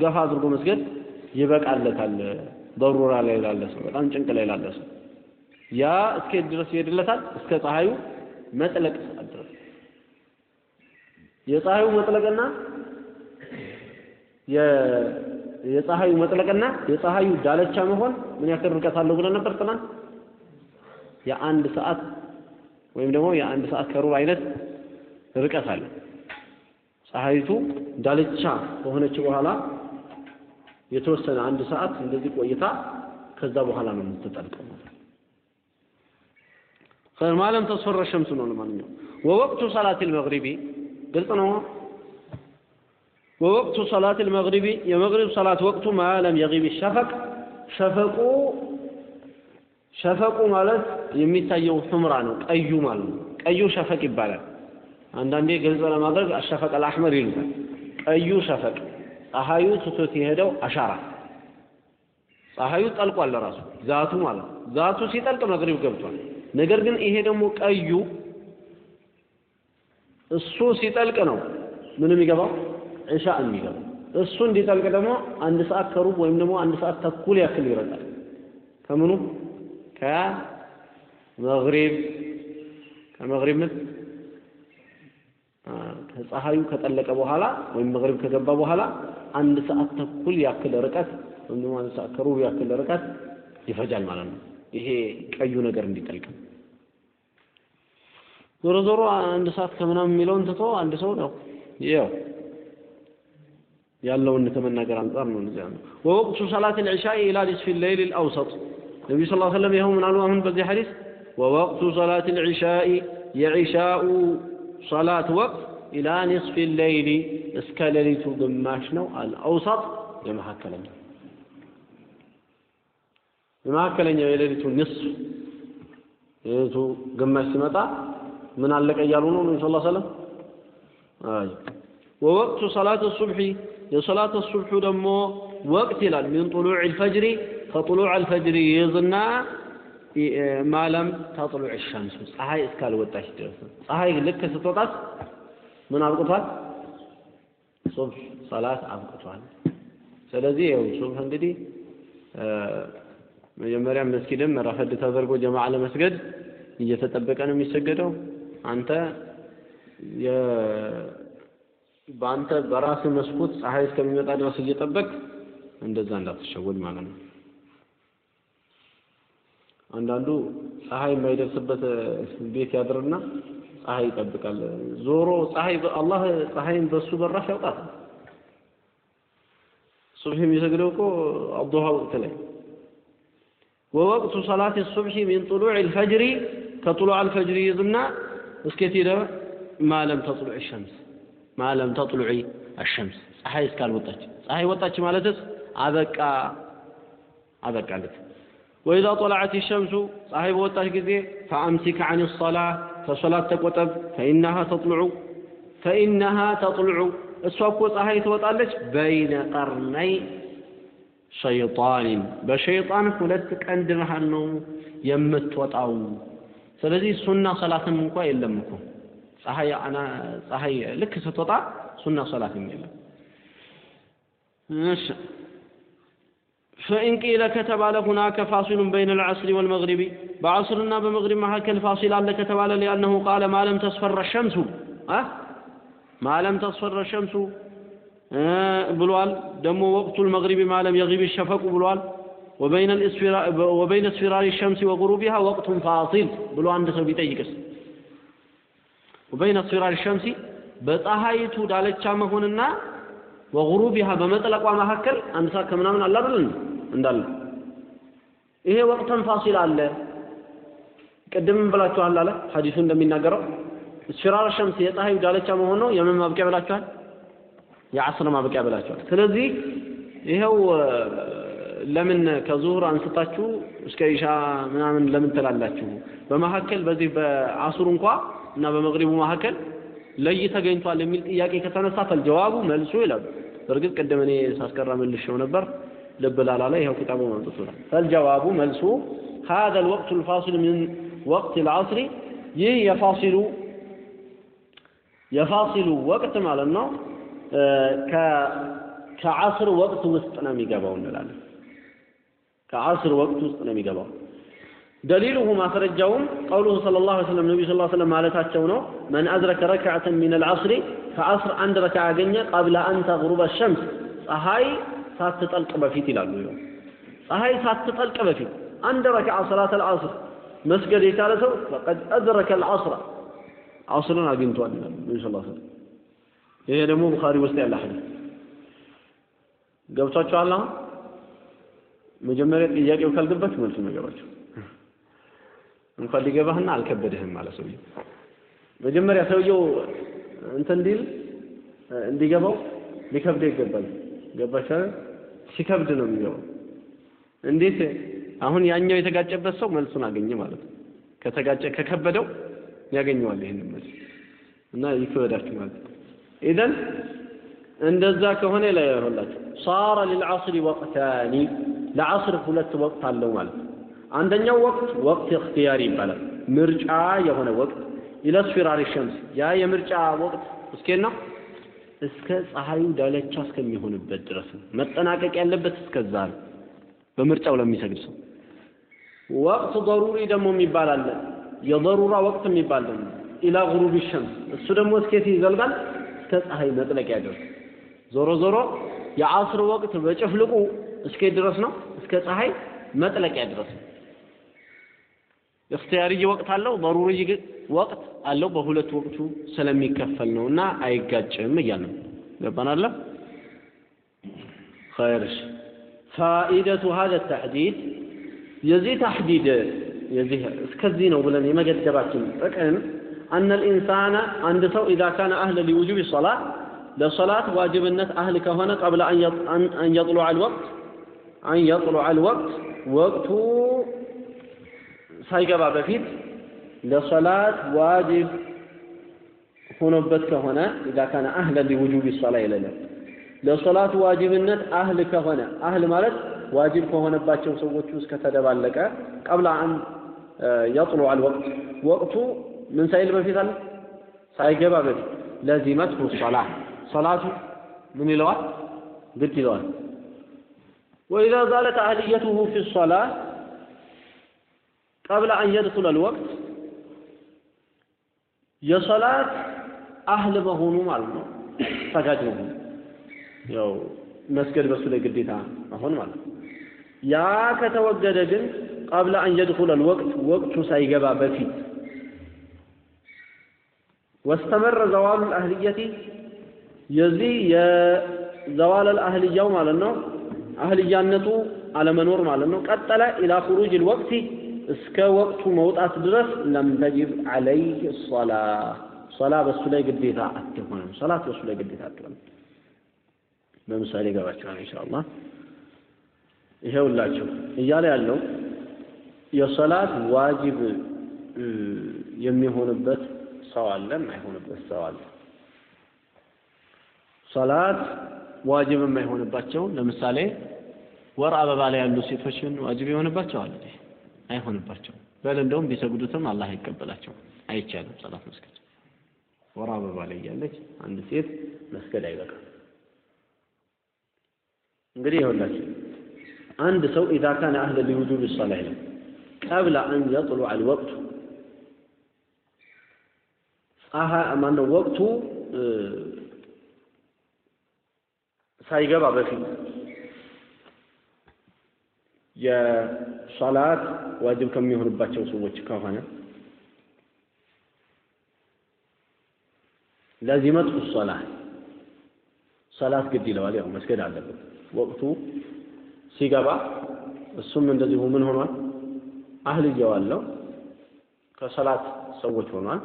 ገፋ አድርጎ መስገድ ይበቃለታል። ضሩራ ላይ ላለ ሰው፣ በጣም ጭንቅ ላይ ላለ ሰው ያ እስከ ድረስ ይሄድለታል እስከ ፀሐዩ መጥለቅ ሰዓት ድረስ የፀሐዩ መጥለቅና የፀሐዩ መጥለቅና የፀሐዩ ዳለቻ መሆን ምን ያክል ርቀት አለው ብለን ነበር ትናንት? የአንድ ሰዓት ወይም ደግሞ የአንድ ሰዓት ከሩብ አይነት ርቀት አለ። ፀሐይቱ ዳልቻ ከሆነች በኋላ የተወሰነ አንድ ሰዓት እንደዚህ ቆይታ ከዛ በኋላ ነው የምትጠልቀው ማለት ማለም ተስፈረ ሸምስ ነው ለማንኛው ወወቅቱ ሰላት አልመግሪቢ ግልጽ ነው። ወወቅቱ ሰላት አልመግሪቢ የመግሪብ ሰላት ወቅቱ ማለም የጊብ ሸፈቅ ሸፈቁ ሸፈቁ ማለት የሚታየው ሑምራ ነው፣ ቀዩ ማለት ነው። ቀዩ ሸፈቅ ይባላል። አንዳንዴ ግልጽ ለማድረግ አሸፈቅ አልአሕመር ይሉታል። ቀዩ ሸፈቅ ፀሐዩ ትቶት የሄደው አሻራ ፀሐዩ ጠልቋል ለራሱ ዛቱ ማለት ነው። ዛቱ ሲጠልቅ መግሪብ ገብቷል። ነገር ግን ይሄ ደግሞ ቀዩ እሱ ሲጠልቅ ነው ምን የሚገባው ዕሻ የሚገባው እሱ እንዲጠልቅ ደግሞ አንድ ሰዓት ከሩብ ወይም ደግሞ አንድ ሰዓት ተኩል ያክል ይረዳል። ከምኑ ከመግሪብ ከመግሪብ ምን ከፀሐዩ ከጠለቀ በኋላ ወይም መግሪብ ከገባ በኋላ አንድ ሰዓት ተኩል ያክል ርቀት ወይም ደግሞ አንድ ሰዓት ከሩብ ያክል ርቀት ይፈጃል ማለት ነው። ይሄ ቀዩ ነገር እንዲጠልቅ ዞሮ ዞሮ አንድ ሰዓት ከምናምን የሚለውን ትቶ አንድ ሰው ነው ያው ያለውን ከመናገር አንጻር ነው እንደዚያ ነው። ووقت صلاة العشاء إلى نصف الليل الأوسط ነቢዩ ስ ሰለም ይኸው ምናሉ አሁን በዚህ ሐዲስ ووقت صلاة العشاء የዒሻኡ ሰላት ወቅት إلى نصف الليل እስከ ሌሊቱ ግማሽ ነው። الأوسط የመካከለኛ የመካከለኛው የሌሊቱ نصف የሌሊቱ ግማሽ ሲመጣ ምን አለቀ እያሉ ነው ነቢ ስ ሰለም አይ ወወቅቱ ሰላት ሱብሒ የሰላት ሱብሑ ደግሞ ወቅት ይላል ሚን ጡሉዕ ልፈጅሪ ከጡሉዕ አልፈጅሪ ይይዝና ማለም ተጥሉዕ ሸምሱ ፀሐይ እስካልወጣች ድረስ ፀሐይ ልክ ስትወጣት ምን አብቅቷል? ሱብህ ሰላት አብቅቷል። ስለዚህ ይኸው ሱብህ እንግዲህ መጀመሪያ መስጊድም ረፈድ ተደርጎ ጀማዓ ለመስገድ እየተጠበቀ ነው የሚሰገደው። አንተ በአንተ በራስህ መስኮት ፀሐይ እስከሚመጣ ድረስ እየጠበቅ እንደዛ እንዳትሸወድ ማለት ነው። አንዳንዱ ፀሐይ የማይደርስበት ቤት ያድርና ፀሐይ ይጠብቃል። ዞሮ ፀሐይ አላህ ፀሐይን በሱ በራሽ ያውጣት። ሱብሒ የሚሰግደው እኮ አዱሃ ወቅት ላይ ወወቅቱ ሰላት ሱብሒ ሚን ጡሉዕ ልፈጅሪ ከጡሉዕ አልፈጅሪ ይዝና እስኬት ሄደ ማለም ተጥሉዕ ሸምስ ማለም ተጥሉዕ አሸምስ ፀሐይ እስካልወጣች ፀሐይ ወጣች ማለትስ አበቃ አበቃለት ወኢዛ ጠለዐት ሸምሱ ፀሐይ በወጣች ጊዜ? ፈአምሲክ ዐን ሰላ ከሶላት ተቆጠብ ፈኢነሃ ተጥልዑ ፈኢነሃ ተጥልዑ እሷ እኮ ፀሐይ ትወጣለች። በይነ ቀርነይ ሸይጣንን በሸይጣን ሁለት ቀንድ መሃል ነው የምትወጣው። ስለዚህ ሱና ሰላትም እንኳ የለም እኮ። ፀሐይ አና ፀሐይ ልክ ስትወጣ ሱና ሰላትም የለም። እሺ فإن قيل كتبال هناك فاصل بين العصر والمغرب بعصرنا بمغرب مهاكل فاصل على كتبال لأنه قال ما لم تصفر الشمس أه؟ ما لم تصفر الشمس أه بلوال دم وقت المغرب ما لم يغيب الشفق بلوال وبين الاسفرار وبين اصفرار الشمس وغروبها وقت فاصل بلو عند سو بيطيقس وبين اصفرار الشمس በፀሐይቱ ዳለቻ መሆንና ወጉሩቢሃ በመጥለቋ መካከል አንድ ሰዓት ከምናምን አለ አይደል እንዳለ። ይሄ ወቅተን ፋሲል አለ። ቅድም ብላችኋል አለ? ሐዲሱ እንደሚናገረው እስፊራር ሸምስ የፀሐዩ ዳለቻ ነው የምን ማብቂያ ብላችኋል? የዓስር ማብቂያ ብላችኋል። ስለዚህ ይኸው ለምን ከዙሁር አንስታችሁ እስከ ኢሻ ምናምን ለምን ትላላችሁ? በመካከል በዚህ በአሱር እንኳ እና በመግሪቡ መካከል ለይ ተገኝቷል የሚል ጥያቄ ከተነሳ ፈልጀዋቡ መልሱ ይላሉ። በእርግጥ ቅድም እኔ ሳስቀራ መልሼው ነበር لبلا لا لا يهو كتابه من ممتصورة فالجواب ملسو. هذا الوقت الفاصل من وقت العصر. يه يفاصل يفاصل وقت مالنا آه كعصر وقت وسطنا ميقباو نلاله كعصر وقت وسطنا ميقباو دليله ما ترجوم قوله صلى الله عليه وسلم النبي صلى الله عليه وسلم على نو من أدرك ركعة من العصر فعصر عند ركعة قبل أن تغرب الشمس. ፀሐይ ሳትጠልቅ በፊት ይላሉ። ፀሐይ ሳትጠልቅ በፊት አንድ ረክዓ ሰላት አልዓስር መስገድ የቻለ ሰው ፈቀድ አድረከ አልዓስር ዓስርን አግኝቷል ይላሉ ነቢ ስ ስለም። ይሄ ደግሞ ቡኻሪ ውስጥ ያለ ሐዲስ ገብቷችኋል። አሁን መጀመሪያ ጥያቄው ካልገባችሁ መልሱ ነገራችሁ እንኳን ሊገባህና አልከበደህም ማለት ሰውዬው መጀመሪያ ሰውየው እንትን እንዲል እንዲገባው ሊከብደው ይገባል። ገባች ሲከብድ ነው የሚገባው። እንዴት አሁን ያኛው የተጋጨበት ሰው መልሱን አገኘ ማለት ነው። ከተጋጨ ከከበደው ያገኘዋል ይህን መልስ እና ይክበዳችሁ ማለት ነው። ኢዘን እንደዛ ከሆነ ላይ ይሆንላችሁ ሳረ ሊልዓስሪ ወቅታኒ ለዓስር ሁለት ወቅት አለው ማለት ነው። አንደኛው ወቅት ወቅት እክትያሪ ይባላል። ምርጫ የሆነ ወቅት ኢለስፊራሪ ሸምስ ያ የምርጫ ወቅት እስኬና እስከ ፀሐዩ ዳለቻ እስከሚሆንበት ድረስ ነው። መጠናቀቅ ያለበት እስከዛ ነው። በምርጫው ለሚሰግድ ሰው ወቅት ضروري ደግሞ የሚባል አለ። የضرورة ወቅት የሚባል ደግሞ ኢላ ጉሩብ ሸምስ እሱ ደግሞ እስከት ይዘልጋል እስከ ፀሐይ መጥለቂያ ድረስ። ዞሮ ዞሮ የአስር ወቅት በጭፍልቁ እስከ ድረስ ነው እስከ ፀሐይ መጥለቂያ ድረስ ነው። እክትያርይ ወቅት አለው፣ በሩርይ ወቅት አለው። በሁለት ወቅቱ ስለሚከፈል ነው እና አይጋጭም እያለ ነው። ገባናለ? ኸይርሽ ፋኢደቱ ሀደ ተሕዲድ የዚህ ተሕዲድ የዚህ እስከዚህ ነው ብለን የመገደባችን ጥቅም አነ ልኢንሳነ አንድ ሰው ኢዛ ካነ አህለ ሊውጁብ ሰላት ለሰላት ዋጅብነት አህል ከሆነ ቀብለ አን የጥሉዐ ልወቅት አን የጥሉዐ ልወቅት ወቅቱ ሳይገባ በፊት ለሰላት ዋጅብ ሆኖበት ከሆነ ኢዛ ካነ አህለ ሊውጁብ ሰላ ይለናል። ለሰላት ዋጅብነት አህል ከሆነ አህል ማለት ዋጅብ ከሆነባቸው ሰዎች ውስጥ ከተደባለቀ ቀብለ አን የጥሉዐ ልወቅት ወቅቱ ምን ሳይል በፊት አለ? ሳይገባ በፊት። ለዚመትሁ ሶላ ሶላቱ ምን ይለዋል? ግድ ይለዋል። ወኢዛ ዛለት አህልየቱሁ ፊ ሶላ ቀብለ አን የድኹለ ልወቅት የሶላት አህል መሆኑ ማለት ነው። ሰጋጅ መሆኑ ያው መስገድ በሱ ላይ ግዴታ መሆን ማለት ነው። ያ ከተወገደ ግን ቀብለ አን የድኹለ ልወቅት ወቅቱ ሳይገባ በፊት ወስተመረ ዘዋሉ ልአህልየቲ የዚህ የዘዋል አልአህልያው ማለት ነው። አህልያነቱ አለመኖር ማለት ነው። ቀጠለ ኢላ ኹሩጅ ልወቅቲ እስከ ወቅቱ መውጣት ድረስ ለም ተጅብ ዐለይህ ሶላ ሶላ በሱ ላይ ግዴታ አትሆንም። ሶላት በሱ ላይ ግዴታ አትሆንም። በምሳሌ ይገባችኋል ኢንሻአላህ። ይሄውላችሁ እያለ ያለው የሶላት ዋጅብ የሚሆንበት ሰው አለ፣ የማይሆንበት ሰው አለ። ሶላት ዋጅብ የማይሆንባቸው ለምሳሌ ወር አበባ ላይ ያሉ ሴቶችን ዋጅብ የሆንባቸዋል አይሆንባቸው። በል እንደውም ቢሰግዱትም አላህ አይቀበላቸው፣ አይቻልም ሶላት መስገድ። ወር አበባ ላይ ያለች አንድ ሴት መስገድ አይበቃም። እንግዲህ ይኸውላችሁ አንድ ሰው ኢዛ ካነ አህለ ሊውጁብ ሶላህ ነው ቀብለ አን የጥሉዐ አልወቅቱ ማነው ወቅቱ ሳይገባ በፊት የሶላት ዋጅብ ከሚሆንባቸው ሰዎች ከሆነ ለዚመት ሶላት ሶላት ግድ ይለዋል። ያው መስገድ አለበት። ወቅቱ ሲገባ እሱም እንደዚሁ ምን ሆኗል? አህልየው አለው ከሶላት ሰዎች ሆኗል።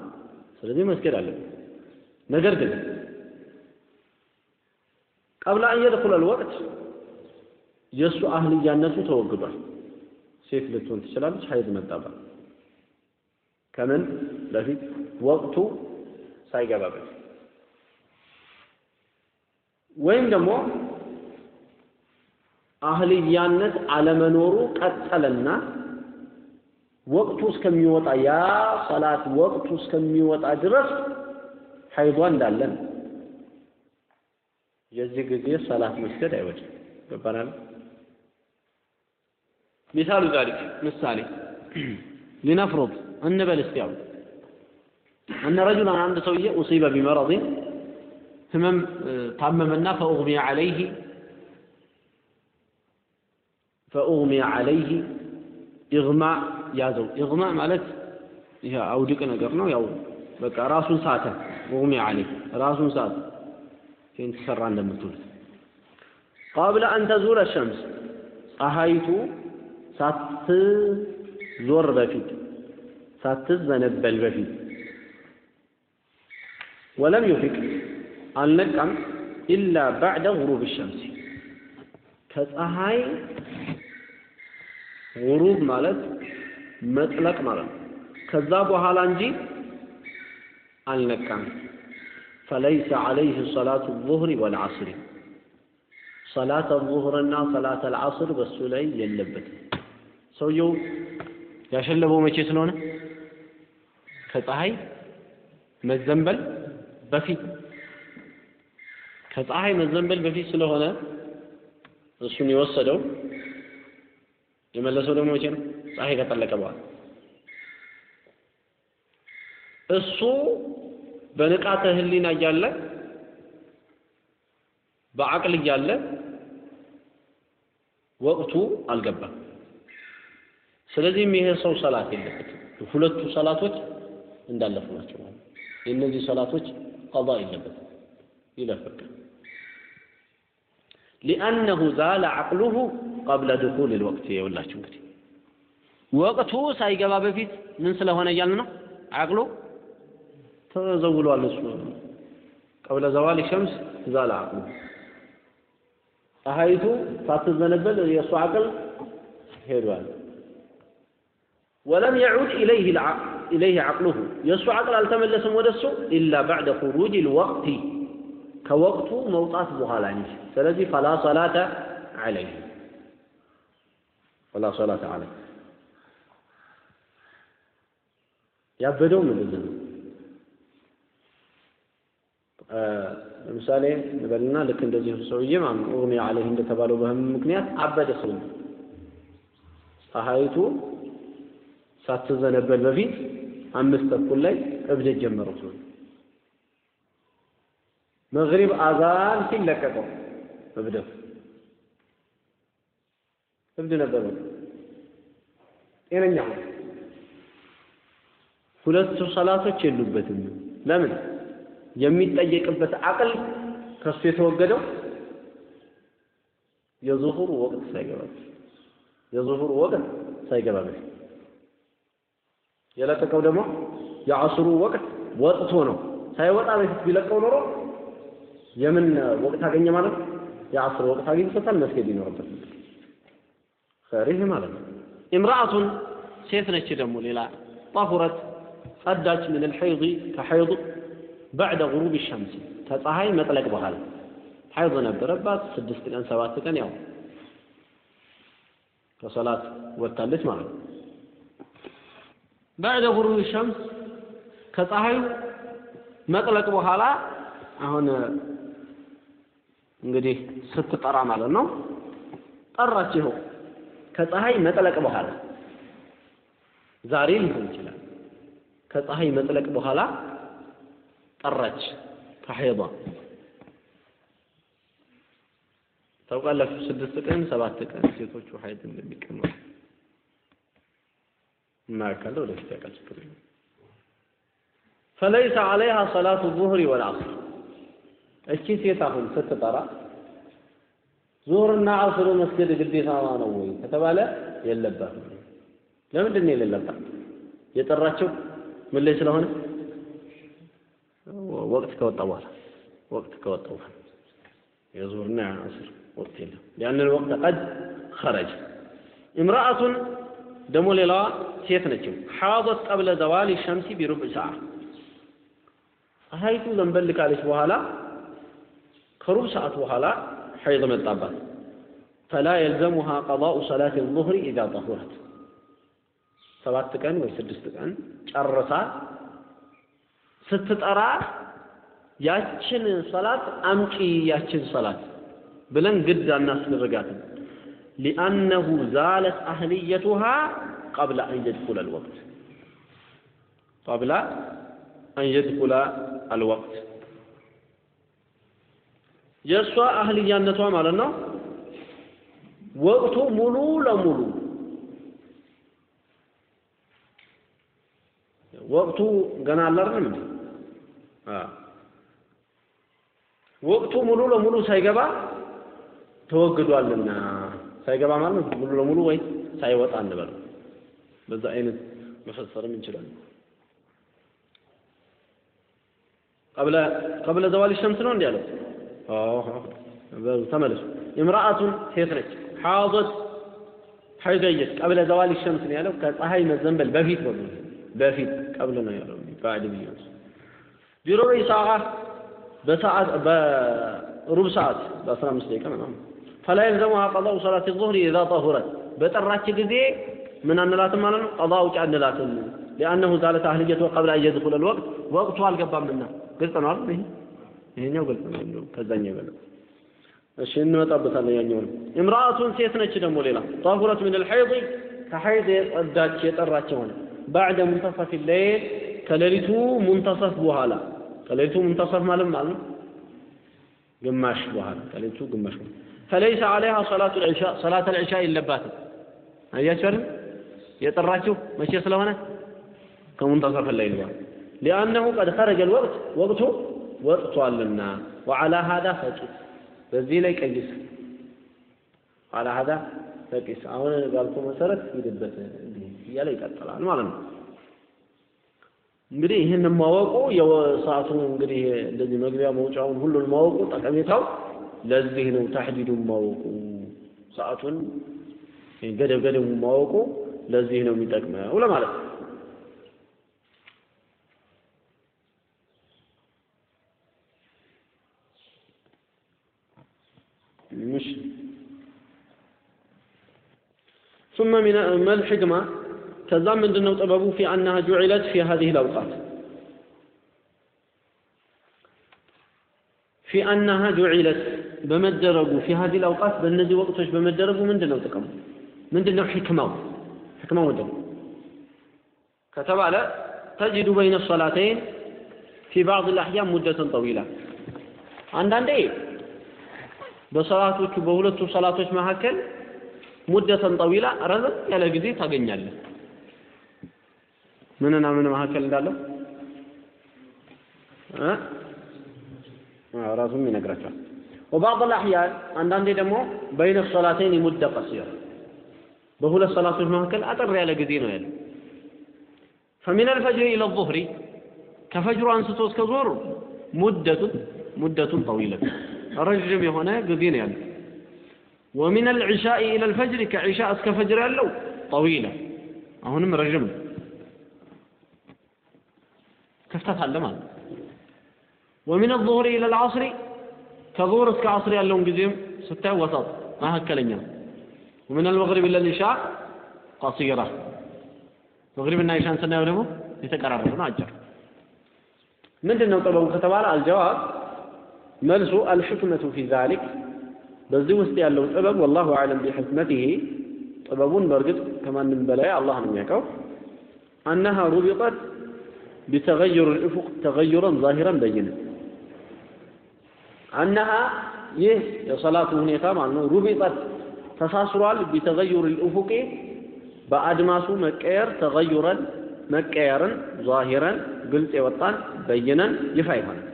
ስለዚህ መስገድ አለበት። ነገር ግን ቀብለ አን የድኹለል ወቅት የእሱ አህልያነቱ ተወግዷል። ሴት ልትሆን ትችላለች፣ ሀይድ መጣባት ከምን በፊት ወቅቱ ሳይገባ ወይም ደግሞ አህልያነት አለመኖሩ ቀጠለና ወቅቱ እስከሚወጣ ያ ሰላት ወቅቱ እስከሚወጣ ድረስ ሀይዷ እንዳለ ነው። የዚህ ጊዜ ሰላት መስገድ አይወድም። ገባናል? ሚሳሉ ዛሊክ ምሳሌ ሊነፍሩድ እንበል እስቲ ያው እነ ረጁላን አንድ ሰውዬ ኡሲበ ቢመረድን ህመም ታመመና ፈኡግሚየ ዐለይህ ፈኡግሚየ ዐለይህ ኢግማዕ ያዘው። ኢግማዕ ማለት ይሄ አውድቅ ነገር ነው። ያው በቃ ራሱን ሳተ። ኡግሚየ ዐለይህ ራሱን ሳተ። ይህን ትሰራ እንደምትውሉት ቀብለ አን ተዙለ ሸምስ ፀሐይቱ ሳትዞር በፊት ሳትዘነበል በፊት ወለም ዩፊቅ አልነቃም ኢላ ባዕደ ጉሩብ ሸምሲ ከፀሐይ ጉሩብ ማለት መጥለቅ ማለት ነው። ከዛ በኋላ እንጂ አልነቃም። ፈለይሰ ዐለይህ ሰላቱ ዙህሪ ወልዐስሪ ሰላተ ዙህርና ሰላተ ልዐስር በሱ ላይ የለበትም። ሰውየው ያሸለበው መቼ ስለሆነ ከፀሐይ መዘንበል በፊት ከፀሐይ መዘንበል በፊት ስለሆነ እሱን የወሰደው የመለሰው ደግሞ መቼ ነው? ፀሐይ ከጠለቀ በኋላ እሱ በንቃተ ህሊና እያለ በአቅል እያለ ወቅቱ አልገባም። ስለዚህም ይሄ ሰው ሰላት የለበትም። ሁለቱ ሰላቶች እንዳለፉ ናቸው ማለት የእነዚህ ሰላቶች ቀዳ የለበትም ይለፈቅ ሊአነሁ ዛለ ዐቅሉሁ ቀብለ ድኹል ልወቅት። የውላችሁ እንግዲህ ወቅቱ ሳይገባ በፊት ምን ስለሆነ እያልን ነው? አቅሉ ተዘውሏል እሱ። ቀብለ ዘዋል ሸምስ ዛለ አቅሉ። ፀሐይቱ ሳትዘነበል የእሱ አቅል ሄዷል ወለም የዑድ ኢለይህ ዓቅሉሁ የእሱ ዓቅል አልተመለሰም ወደ እሱ ኢላ ባዕደ ኹሩጅ ልወቅቲ ከወቅቱ መውጣት በኋላ እንጂ ስለዚህ ፈላ ሰላተ ዓለይህ ፈላ ሰላተ ዓለይህ ያበደው ምንድን ነው? ለምሳሌ እንበልና ልክ እንደዚህ ሰውዬ ማለት ነው ኡግሚያ አለይህ እንደተባለው በህመም ምክንያት አበደ ሰው ፀሐይቱ ሳትዘነበል በፊት አምስት ተኩል ላይ እብደት ጀመረው ሰው መግሪብ አዛን ሲል ለቀቀው እብደቱ እብድ ነበር ጤነኛ ሁለቱ ሰላቶች የሉበትም። ለምን? የሚጠየቅበት አቅል ከሱ የተወገደው የዙሁር ወቅት ሳይገባ የዙሁር ወቅት ሳይገባ በፊት የለቀቀው ደግሞ የአስሩ ወቅት ወጥቶ ነው። ሳይወጣ በፊት ቢለቀው ኖሮ የምን ወቅት አገኘ ማለት ነው? የአስር ወቅት አግኝቶታል። መስገድ ይኖርበት ኸሪህ ማለት ነው። ኢምራአቱን ሴት ነች ደግሞ ሌላ ጠሁረት ጸዳች ምን ልሐይድ ከሐይድ ባዕደ ጉሩብ ሸምስ ከፀሐይ መጥለቅ በኋላ ሐይድ ነበረባት ስድስት ቀን ሰባት ቀን ያው ከሰላት ወጥታለች ማለት ነው። ባዕደ ጉሩብ ሸምስ ከፀሐዩ መጥለቅ በኋላ አሁን እንግዲህ ስትጠራ ማለት ነው። ጠራች። ይኸው ከፀሐይ መጥለቅ በኋላ ዛሬ ሊሆን ይችላል። ከፀሐይ መጥለቅ በኋላ ጠራች ከሐይዷ ታውቃላችሁ። ስድስት ቀን ሰባት ቀን ሴቶቹ ሐይድ እንደሚቀመጡ እናካለ ወደፊት ያውቃል ችግር ፈለይሰ ዐለይሃ ሰላቱ ዙህሪ ወልዐስር እቺ ሴት አሁን ስትጠራ ዙህርና ዐስር መስገድ ግዴታ ነው ወይ ከተባለ የለባትም። ለምንድን ነው የሌለባት? የጠራቸው ምን ላይ ስለሆነ ወቅት ከወጣ በኋላ ወቅት ከወጣ በኋላ የዙህርና የዐስር ወቅት የለም። ያንን ወቅት ቀድ ኸረጅ እምራአቱን ደግሞ ሌላዋ ሴት ነችው። ሓضት ቀብለ ዘዋል ሸምሲ ቢሩብዕ ሰዓ ፀሐይቱ ዘንበል ካለች በኋላ ከሩብ ሰዓት በኋላ ሐይድ መጣባት። ፈላ የልዘሙሃ ቀዳኡ ሰላት ዙህሪ ኢዛ ጠሁረት። ሰባት ቀን ወይ ስድስት ቀን ጨርሳ ስትጠራ ያችን ሰላት አምጪ ያችን ሰላት ብለን ግድ አናስደርጋትም ሊአነሁ ዛለት አህልየቱሃ ቀብለ አን የድኹለ አልወቅት ቀብለ አን አልወቅት የእሷ አህልያነቷ ማለት ነው ወቅቱ ሙሉ ለሙሉ ወቅቱ ገና አላርንም? ወቅቱ ሙሉ ለሙሉ ሳይገባ ተወግዷልና ሳይገባ ማለት ሙሉ ለሙሉ ወይ ሳይወጣ እንበለው። በዛ አይነት መፈሰርም እንችላለን። ቀብለ ቀብለ ዘዋል ሸምስ ነው እንዲህ ያለው። ተመለሱ። ኢምራአቱን ሴት ነች። ሓضት ሐይደየች ቀብለ ዘዋል ሸምስ ነው ያለው። ከፀሐይ መዘንበል በፊት ነው በፊት ቀብለ ነው ያለው። ባዕድ ብዬ ቢሩብዕ ሰዓ በሰዓት በሩብ ሰዓት በአስራ አምስት ደቂቃ ምናምን ፈላ የልዘሙሃ ቀዳኡ ሰላት ዙህሪ ኢዛ ጠሁረት። በጠራች ጊዜ ምን አንላትም ማለት ነው? ቀዳ ውጭ አንላትም። ሊአነሁ ዛለት አህልየቱ ቀብለ የድኹለ ልወቅት። ወቅቱ አልገባምና። ግልጽ ነው አይደል? ይሄ ይሄኛው ግልጽ ነው። ከዛኛው በለ እሺ እንመጣበታለን ያኛውን። እምራአቱን ሴት ነች ደግሞ ሌላ። ጠሁረት ምን ልሐይድ ከሐይድ የጸዳች የጠራች ሆነ። ባዕደ ሙንተሰፍ ሌይል ከሌሊቱ ሙንተሰፍ በኋላ። ከሌሊቱ ሙንተሰፍ ማለት ማለት ግማሽ በኋላ። ከሌሊቱ ግማሽ በኋላ ፈለይሰ ዐለይሃ ሰላቱ ልዕሻ ሰላት ልዕሻ የለባትም. አያችሁ የጠራችሁ መቼ ስለሆነ? ከሙንተሰፍ ላይ ነው። ሊአነሁ ቀድ ኸረጀ ልወቅት። ወቅቱ ወጥቷልና ወዓላ ሀዳ ፈቂስ። በዚህ ላይ ቀይስ። አላ ሀዳ ፈቂስ። አሁን ባልኩ መሰረት ሂድበት እያለ ይቀጥላል ማለት ነው። እንግዲህ ይህንን ማወቁ የሰዓቱ እንግዲህ እንደዚህ መግቢያ መውጫውን ሁሉን ማወቁ ጠቀሜታው ለዚህ ነው ታሕዲዱን ማወቁ ሰዓቱን ገደብ ገደቡ ማወቁ ለዚህ ነው የሚጠቅመው ለማለት ነው مش ثم من ما الحكمة كذا من دنو طببو في أنها جعلت في هذه الأوقات في أنها جعلت بمدرجوا في هذه الأوقات بالنزي وقتش بمدرجوا من دنو تقم من دنو حكمة حكمة ودن كتب على تجد بين الصلاتين في بعض الأحيان مدة طويلة عندنا إيه በሰላቶቹ በሁለቱ ሰላቶች መካከል ሙደተን ጠዊላ ረዘም ያለ ጊዜ ታገኛለህ ምንና ምን መካከል እንዳለው ራሱም ይነግራቸዋል وبعض الأحيان አንዳንዴ ደግሞ በይነ الصلاتين مدة قصيرة በሁለት ሰላቶች መካከል አጠር ያለ ጊዜ ነው ያለው فمن الفجر إلى الظهر ከፈጅሩ አንስቶ እስከ ዞር ሙደቱን ሙደቱን ጠዊለት ረዥም የሆነ ጊዜ ነው ያለው ومن العشاء إلى الفجر كعشاء እስከ ፈጅር ያለው طويلة አሁንም ረዥም ነው ክፍተት አለ ማለት ነው ومن الظهر إلى العصر كظهور اسك عصر يالون قديم ستة وسط. ما هكلنا ومن المغرب إلى العشاء قصيرة. المغرب إلى العشاء سنة ونمو يتكرر. ما أجر. من دون طبعا كتب على الجواب مرسو الحكمة في ذلك؟ بزيو استيالو الأبب والله أعلم بحكمته. أببون برقد كما من بلايا الله من يكو أنها ربطت بتغير الأفق تغيرا ظاهرا بينا አነሃ ይህ የሰላቱ ሁኔታ ማለት ነው። ሩቢጠት ተሳስሯል። ቢተገዩር ልእፉቄ በአድማሱ መቀየር ተገዩረን መቀየርን ዛሂረን ግልጽ የወጣን በይነን ይፋ ይሆናል።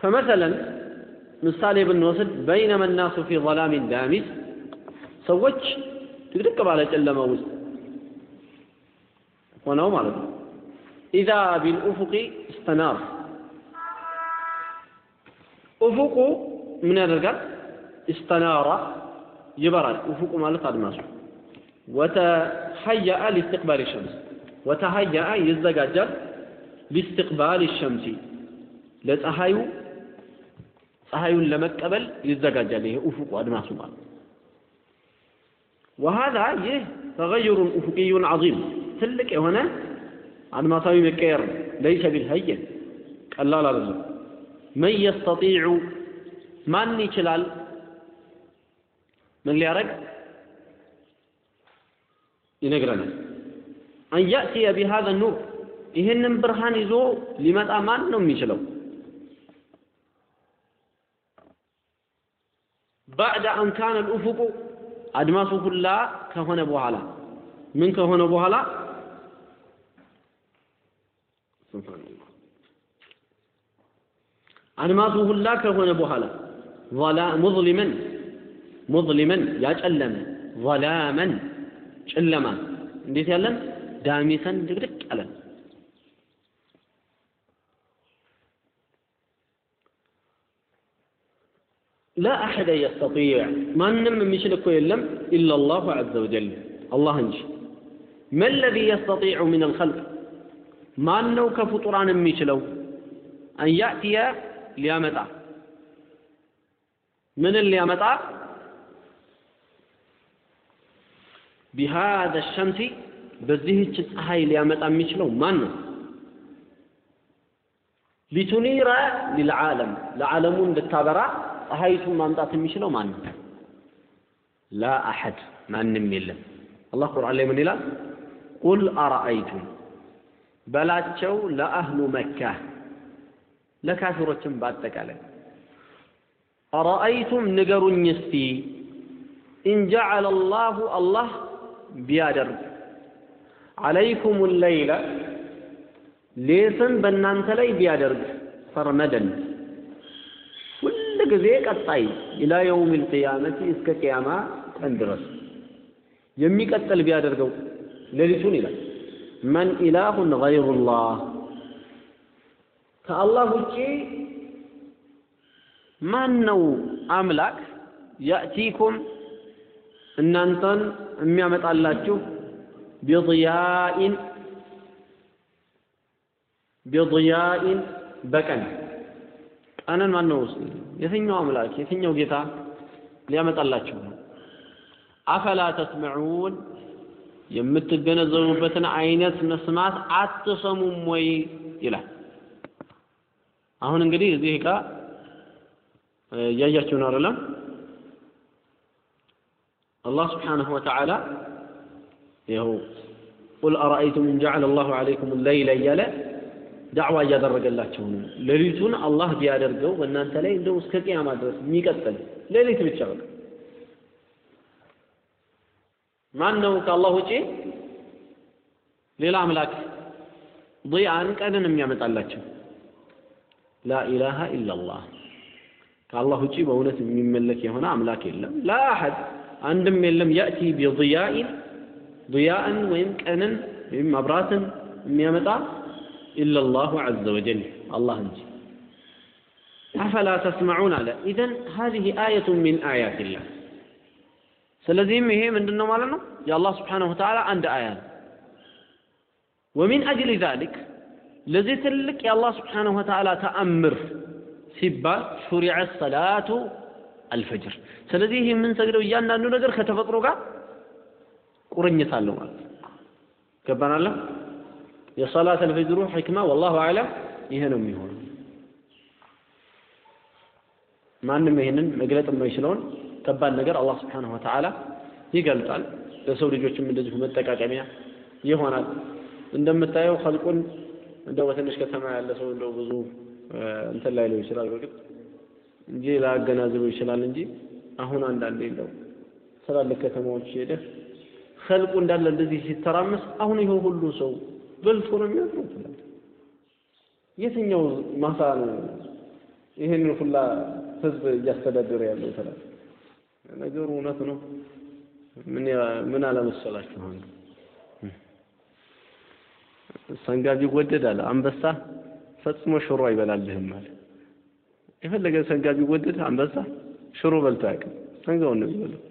ፈመሰለን ምሳሌ ብንወስድ በይነመ ናሱ ፊ ظላሚን ዳሚስ ሰዎች ድቅድቅ ባለ ጨለማ ውስጥ ሆነው ማለት ነው። ኢዛ ቢልኡፉቂ እስተናር أفقه من هذا الجل استنارة. يبرد. أفقه مالك أدماس وتهيأ لاستقبال الشمس. وتهيأ يزدجج لاستقبال الشمس. لتهيو تهيو لما قبل يزدجج عليه أفقه أدماس مال وهذا يه تغير أفقي عظيم. تلك هنا عن ما تبي ليس بالهيئة. الله لا رزق መን የስተጢዑ? ማን ይችላል? ምን ሊያረግ ይነግረናል። አን ያእትየ ቢሃዘ ኑር ይህንን ብርሃን ይዞ ሊመጣ ማን ነው የሚችለው? ባዕደ አን ካነ ልኡፉቁ አድማሱ ሁላ ከሆነ በኋላ። ምን ከሆነ በኋላ? ስንት الله أدماس كلا كهنا بوهلا ظلا مظلما مظلما يا جلم ظلاما جلما እንዴት ያለን ዳሚሰን ድቅድቅ አለን لا أحد يستطيع ما نم مشلك يلم إلا الله عز وجل الله انجي ما الذي يستطيع من الخلق ما أنه كفطران مشلو أن يأتي ሊያመጣ ምንን ሊያመጣ ቢሃደ ሸምሲ በዚህች ፀሐይ ሊያመጣ የሚችለው ማን ነው? ሊቱኒረ ሊልዓለም ለዓለሙ እንድታበራ ፀሐይቱን ማምጣት የሚችለው ማን ነው? ላ አሐድ ማንም የለም። አላህ ቁርአን ላይ ምን ይላል? ቁል አረአይቱም በላቸው ለአህሉ መካ ለካፊሮችም በአጠቃላይ። أرأيتم ንገሩኝ እስቲ إن جعل الله አላህ ቢያደርግ عليكم الليل በእናንተ ላይ ቢያደርግ سرمدا። ሁል ጊዜ ቀጣይ إلى يوم القيامة እስከ ቅያማ ቀን ድረስ የሚቀጥል ቢያደርገው ሌሊቱን ይላል። መን ኢላሁን ገይሩላህ ከአላህ ውጪ ማን ነው አምላክ ያእቲኩም እናንተን የሚያመጣላችሁ? ቢضያኢን ቢضያኢን በቀን ቀንን ማን ነው የትኛው አምላክ የትኛው ጌታ ሊያመጣላችሁ ነው? አፈላ ተስመዑን የምትገነዘቡበትን አይነት መስማት አትሰሙም ወይ? ይላል አሁን እንግዲህ እዚህ ጋር እያያችሁ ነው አይደለም? አላህ ስብሓንሁ ወተዓላ ይኸው ቁል አረአይቱም ኢን ጀዐለ አላሁ ዐለይኩም ለይለ እያለ ዳዕዋ እያደረገላቸው ነው። ሌሊቱን አላህ ቢያደርገው በእናንተ ላይ እንደው እስከ ቅያማ ድረስ የሚቀጥል ሌሊት ብቻ በቃ። ማን ነው ከአላህ ውጪ? ሌላ አምላክ ضيአን ቀንን የሚያመጣላቸው ላ ኢላሃ ኢላላህ ከአላህ ውጪ በእውነት የሚመለክ የሆነ አምላክ የለም ላ አሐድ አንድም የለም ያእቲ ቢضያኢን ضያእን ወይም ቀንን ወይም መብራትን የሚያመጣ ኢላላሁ ዐዘ ወጀል አላህ እንጂ አፈላ ተስመዑን አለ ኢዘን ሀዚህ አየቱ ሚን አያትላህ ስለዚህም ይሄ ምንድን ነው ማለት ነው የአላህ ስብሓነሁ ወተዓላ አንድ አያ ነው ወሚን አጅሊ ዛሊክ ለዚህ ትልቅ የአላህ ስብሓነሁ ወተዓላ ተአምር ሲባል ሹሪዐ ሰላቱ አልፈጅር። ስለዚህ ይህ የምንሰግደው እያንዳንዱ ነገር ከተፈጥሮ ጋር ቁርኝት አለው ማለት ገባናለ የሰላት አልፈጅሩ ሕክማ ወላሁ አዕለም ይሄ ነው የሚሆነው። ማንም ይሄንን መግለጥ የማይችለውን ከባድ ነገር አላህ ስብሓንሁ ወተዓላ ይገልጣል። ለሰው ልጆችም እንደዚሁ መጠቃቀሚያ ይሆናል። እንደምታየው ኸልቁን እንደው በትንሽ ከተማ ያለ ሰው እንደው ብዙ እንትን ላይ ለው ይችላል በርግጥ እንጂ ላገናዝበው ይችላል እንጂ አሁን አንዳንዴ እንደው ትላልቅ ከተማዎች ሄደህ ኸልቁ እንዳለ እንደዚህ ሲተራመስ አሁን ይኸው ሁሉ ሰው በልቶ ነው የሚያድረው። ትላለህ የትኛው ማሳ ነው ይህንን ሁላ ህዝብ እያስተዳደረ ያለው? ትላለህ ነገሩ እውነት ነው። ምን ምን አለመሰላችሁ አሁን ሰንጋ ቢወደድ አንበሳ ፈጽሞ ሽሮ አይበላልህም አለ። የፈለገ ሰንጋ ቢወደድ አንበሳ ሽሮ በልቶ አያውቅም። ሰንጋውን ነው የሚበላው።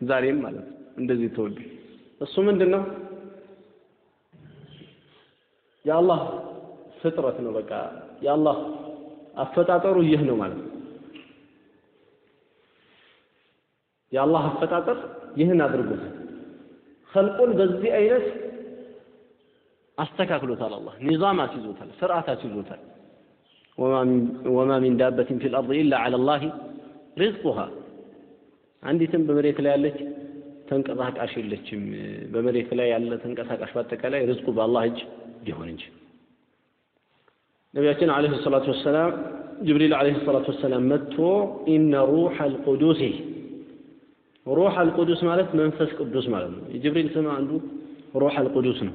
ዛሬም ማለት እንደዚህ ተወዱ። እሱ ምንድን ነው የአላህ ፍጥረት ነው በቃ። የአላህ አፈጣጠሩ ይህ ነው ማለት ነው። የአላህ አፈጣጠር ይህን አድርጎታል። ኸልቁን በዚህ አይነት አስተካክሎታል አላህ። ኒዛም አስይዞታል ስርዓት አስይዞታል ወማ ሚን ዳበትን ፊ ልአርض ኢላ ዐላ ላህ ሪዝቁሃ። አንዲትም በመሬት ላይ ያለች ተንቀሳቃሽ የለችም። በመሬት ላይ ያለ ተንቀሳቃሽ በአጠቃላይ ርዝቁ በአላህ እጅ ሊሆን እንጂ። ነቢያችን አለይሂ ሰላቱ ወሰላም ጅብሪል አለይሂ ሰላቱ ወሰላም መጥቶ ኢነ ሩሐ አልቁዱስ ሩህ አልቁዱስ ማለት መንፈስ ቅዱስ ማለት ነው። የጅብሪል ስም አንዱ ሩህ አልቁዱስ ነው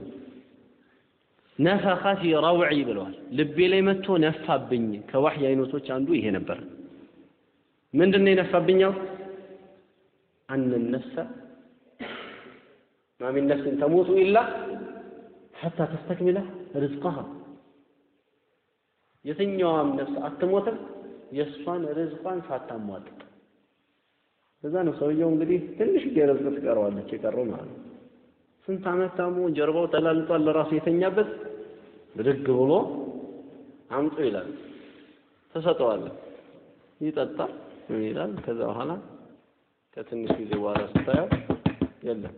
ነፈኸ ፊ ረውዒ ብለዋል። ልቤ ላይ መጥቶ ነፋብኝ። ከዋህይ አይነቶች አንዱ ይሄ ነበር። ምንድን ነው የነፋብኛው? አነ ነፍሰ ማ ሚን ነፍስን ተሞቱ ኢላ ሐታ ተስተክሚለ ርዝቀሃ የትኛዋም ነፍስ አትሞትም የእሷን ርዝቋን ሳታሟጥጥ። እዛ ነው ሰውየው እንግዲህ ትንሽ ርዝቅ ትቀረዋለች የቀረው ማለት ነው ስንት ዓመት ታሞ ጀርባው ተላልጧል ለራሱ የተኛበት? ብድግ ብሎ አምጡ ይላል። ተሰጠዋለህ ይጠጣል ምን ይላል? ከዛ በኋላ ከትንሽ ጊዜ በኋላ ስታየው የለም።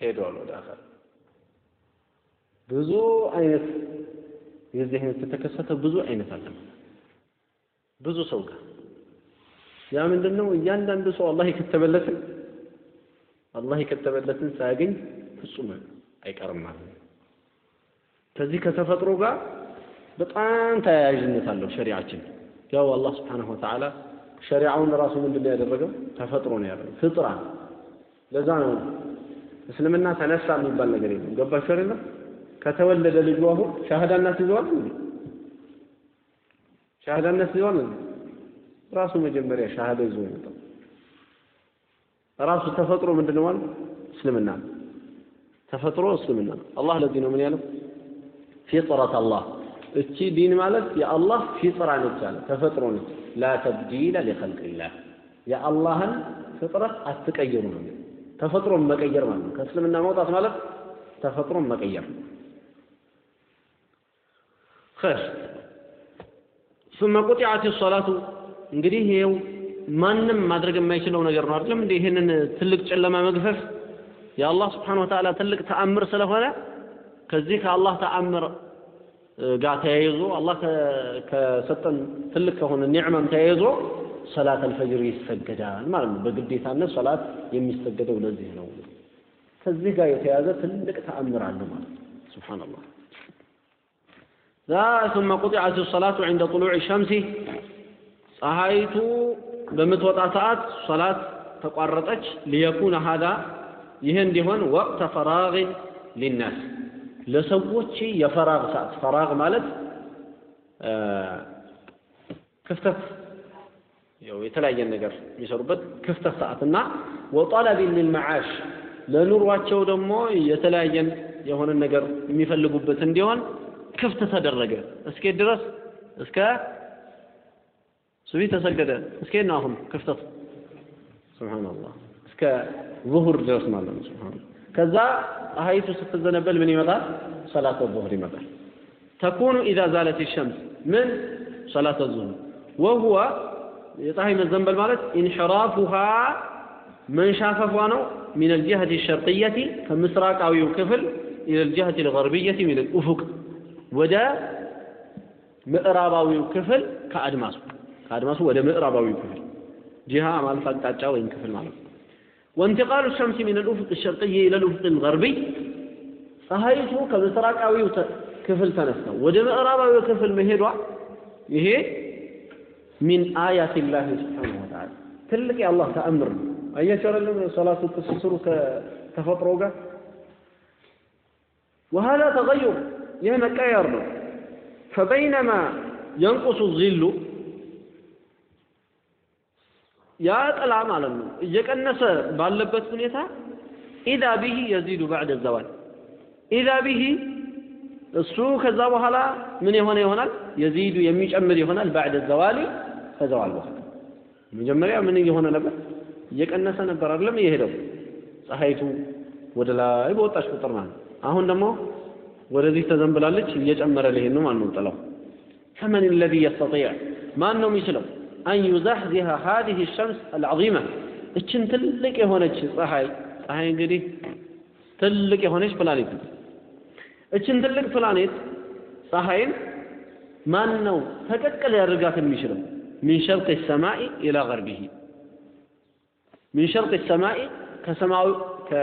ሄዷል ወደ አኸር ብዙ አይነት የዚህ አይነት የተከሰተ ብዙ አይነት አለ። ብዙ ሰው ጋር ያ ምንድን ነው እያንዳንዱ ሰው አላህ የከተበለትን አላህ የከተበለትን ሳያገኝ ፍጹም አይቀርም ማለት ነው ከዚህ ከተፈጥሮ ጋር በጣም ተያያዥነት አለው ሸሪዓችን ያው አላህ ስብሓንሁ ወተዓላ ሸሪዓውን ራሱ ምንድን ነው ያደረገው ተፈጥሮ ነው ያደረገው ፍጥራ ለዛ ነው እስልምና ተነሳ የሚባል ነገር የለም። ገባችሁ አይደለም? ከተወለደ ልጁ አሁን ሻሃዳነት ይዘዋል እንዴ? ሻሃዳነት ይዘዋል እንዴ? ራሱ መጀመሪያ ሻሃዳ ይዞ የመጣው ራሱ ተፈጥሮ ምንድን ነው ማለት እስልምና ነው። ተፈጥሮ እስልምና ነው። አላህ ለዚህ ነው ምን ያለው ፊጥረት አላህ እቺ ዲን ማለት የአላህ ፊጥራ ነች አለ ተፈጥሮ ነች። ላ ተብዲለ ሊኸልቅላህ የአላህን ፍጥረት አትቀይሩ ነው ተፈጥሮን መቀየር ማለት ነው። ከእስልምና መውጣት ማለት ተፈጥሮን መቀየር ኸይር ثم قطعت الصلاة እንግዲህ ይሄው ማንም ማድረግ የማይችለው ነገር ነው አይደለም እንዴ ይሄንን ትልቅ ጨለማ መግፈፍ የአላህ ስብሓን ወተዓላ ትልቅ ተአምር ስለሆነ ከዚህ ከአላህ ተአምር ጋር ተያይዞ አላህ ከሰጠን ትልቅ ከሆነ ኒዕማም ተያይዞ ሰላት አልፈጅር ይሰገዳል ማለት ነው። በግዴታነት ሰላት የሚሰገደው ለዚህ ነው። ከዚህ ጋር የተያዘ ትልቅ ተአምር አለ ማለት ነው። ሱብሓነላህ ዛ ثم قطعت الصلاة عند طلوع الشمس ፀሐይቱ በምትወጣ ሰዓት ሶላት ተቋረጠች። ሊየኩነ ሀዛ ይህ እንዲሆን ወቅተ ፈራግን ሊናስ ለሰዎች የፈራግ ሰዓት ፈራግ ማለት ክፍተት ያው የተለያየን ነገር የሚሰሩበት ክፍተት ሰዓትና ወጠለቢን ሊልመዓሽ ለኑሯቸው ደግሞ የተለያየን የሆነን ነገር የሚፈልጉበት እንዲሆን ክፍት ተደረገ። እስከ ድረስ እስከ ሱቢ ተሰገደ። እስከ ነው አሁን ክፍተቱ ሱብሃንአላህ እስከ ዙሁር ድረስ ማለት ነው። ሱብሃንአላህ ከዛ ፀሐይቱ ስትዘነበል ምን ይመጣል? ሰላተ ዙሁር ይመጣል። ተኩኑ ኢዛ ዛለት ሸምስ ምን ሰላተ ዙሁር ወሁወ የፀሐይ መዘንበል ማለት ኢንሕራፉሃ መንሻፈፏ ነው ሚን አልጅሀት ሸርቅየቲ ከምስራቃዊው ክፍል ኢለ አልጅሀት አልገርብየቲ ሚን አልኡፉቅ ወደ ምዕራባዊው ክፍል ከአድማሱ ከአድማሱ ወደ ምዕራባዊው ክፍል ጂሃ ማለት አቅጣጫ ወይም ክፍል ማለት ነው። وانتقال الشمس من الأفق الشرقي إلى الأفق الغربي ፀሐይቱ ከምስራቃዊው ክፍል ተነስተው ወደ ምዕራባዊው ክፍል መሄዷ ይሄ ሚን አያት ላህ ስብሓነሁ ወተዓላ ትልቅ የአላህ ተአምር ነው። አያቸው አይደለም ሰላቱ ትስስሩ ከተፈጥሮ ጋር وهذا تغير ይህ መቀየር ነው። فبينما ينقص الظل ያ ጥላ ማለት ነው። እየቀነሰ ባለበት ሁኔታ ኢዳ ቢሂ የዚዱ ባዕደ ዘዋል። ኢዳ ቢሂ እሱ ከዛ በኋላ ምን የሆነ ይሆናል? የዚዱ የሚጨምር ይሆናል። ባዕደ ዘዋሊ ከዘዋል በኋላ መጀመሪያ ምን እየሆነ ነበር? እየቀነሰ ነበር። አይደለም እየሄደው ፀሐይቱ ወደ ላይ በወጣች ቁጥር ማለት አሁን ደግሞ ወደዚህ ተዘንብላለች። እየጨመረ ሊሄድ ነው ማለት ነው። ጥላው ፈመን ለዚ የስተጢዕ ማን ነው የሚችለው? አን ዩዛሕዚሃ ሀዚህ ሸምስ አልዓዚማ እችን ትልቅ የሆነች ፀሐይ ፀሐይ እንግዲህ ትልቅ የሆነች ፕላኔት ነው። እችን ትልቅ ፕላኔት ፀሐይን ማን ነው ፈቀቅ ሊያደርጋት የሚችለው? من شرق السماء إلى غربه من شرق السماء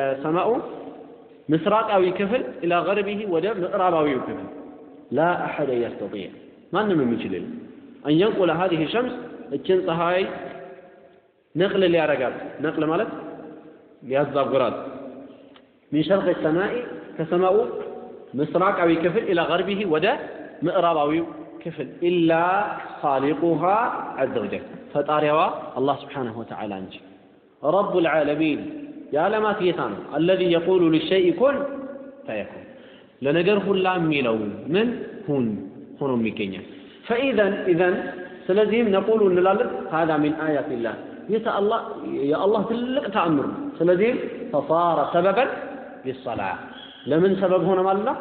ከሰማኡ ምስራቃዊ ክፍል إلى غربه ወደ ምዕራባዊው ክፍል لا أحد يستطيع ማንም የሚችል የለም أن ينقل هذه الشمس እችን ፀሐይ ነቅል ሊያረጋት ነቅል ማለት ሊያዛጉራት ሚን ሸርቅ ሰማኢ ከሰማኡ ምስራቃዊ ክፍል ኢላ ገርቢሂ ወደ ምዕራባዊው ክፍል ኢላ ኻሊቁሃ ዐዘ ወጀል ፈጣሪዋ አላህ ስብሓነሁ ወተዓላ እንጂ። ረቡ ልዓለሚን የዓለማት ጌታ ነው። አለዚ የቁሉ ልሸይእ ኩን ፈየኩን። ለነገር ሁላ የሚለው ምን ሁን ሆኖ የሚገኛል ፈኢዘን ኢዘን ስለዚህም ነቁሉ እንላለን። ሀዛ ሚን አያቲላህ ይህ የአላህ ትልቅ ተአምር ነው። ስለዚህም ፈሳረ ሰበበን ሊሰላ ለምን ሰበብ ሆነ ማለት ነው?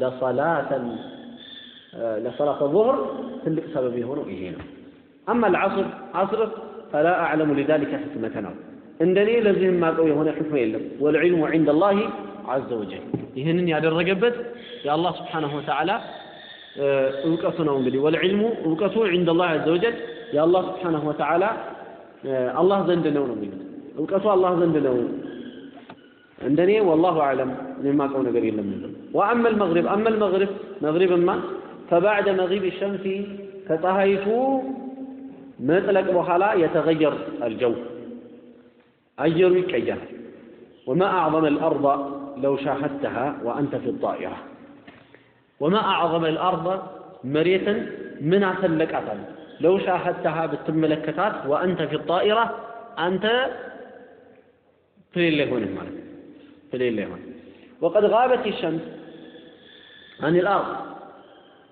ለሰላተን ለሰላተ ዙህር ትልቅ ሰበብ የሆነው ይሄ ነው። አማ ልዓስር ዓስር ፈላ አዕለሙ ሊዛሊከ ሕክመተ ነው። እንደኔ ለዚህም ማቀው የሆነ ሕክመ የለም። ወልዕልሙ ዒንደ ላህ ዐዘ ወጀል። ይህንን ያደረገበት የአላህ ስብሓነሁ ወተዓላ እውቀቱ ነው እንግዲህ ወልዕልሙ እውቀቱ ዒንደ ላህ ዐዘ ወጀል የአላህ ስብሓነሁ ወተዓላ አላህ ዘንድ ነው ነው የሚሉት እውቀቱ አላህ ዘንድ ነው እንደኔ ወላሁ አዕለም እኔ የማውቀው ነገር የለም የሚለው ወአመ ልመግሪብ አመ ልመግሪብ መግሪብማ ፈባዕደ መግሪብ ሸምሲ ከፀሐይቱ መጥለቅ በኋላ የተገየር አልጀው አየሩ ይቀየራል وما أعظم الأرض لو شاهدتها وأنت في الطائرة وما أعظم الأرض مريتا من أسلك أتل لو شاهدتها بالتملكتات وأنت في الطائرة أنت في الليل هون مالك. في الليل هون وقد غابت الشمس عن الأرض.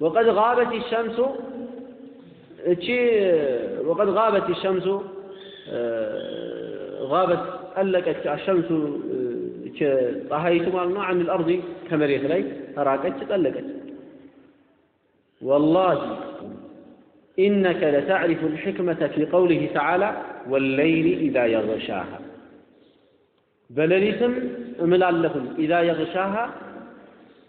وقد غابت الشمس وقد غابت الشمس غابت ألقت الشمس ፀሐይቱ ማለት ነው አን አልአርض ከመሬት ላይ ተራቀች ጠለቀች والله إنك لتعرف الحكمة في قوله تعالى والليل إذا يغشاها በሌሊትም እምላለሁኝ ኢዛ የግሻሃ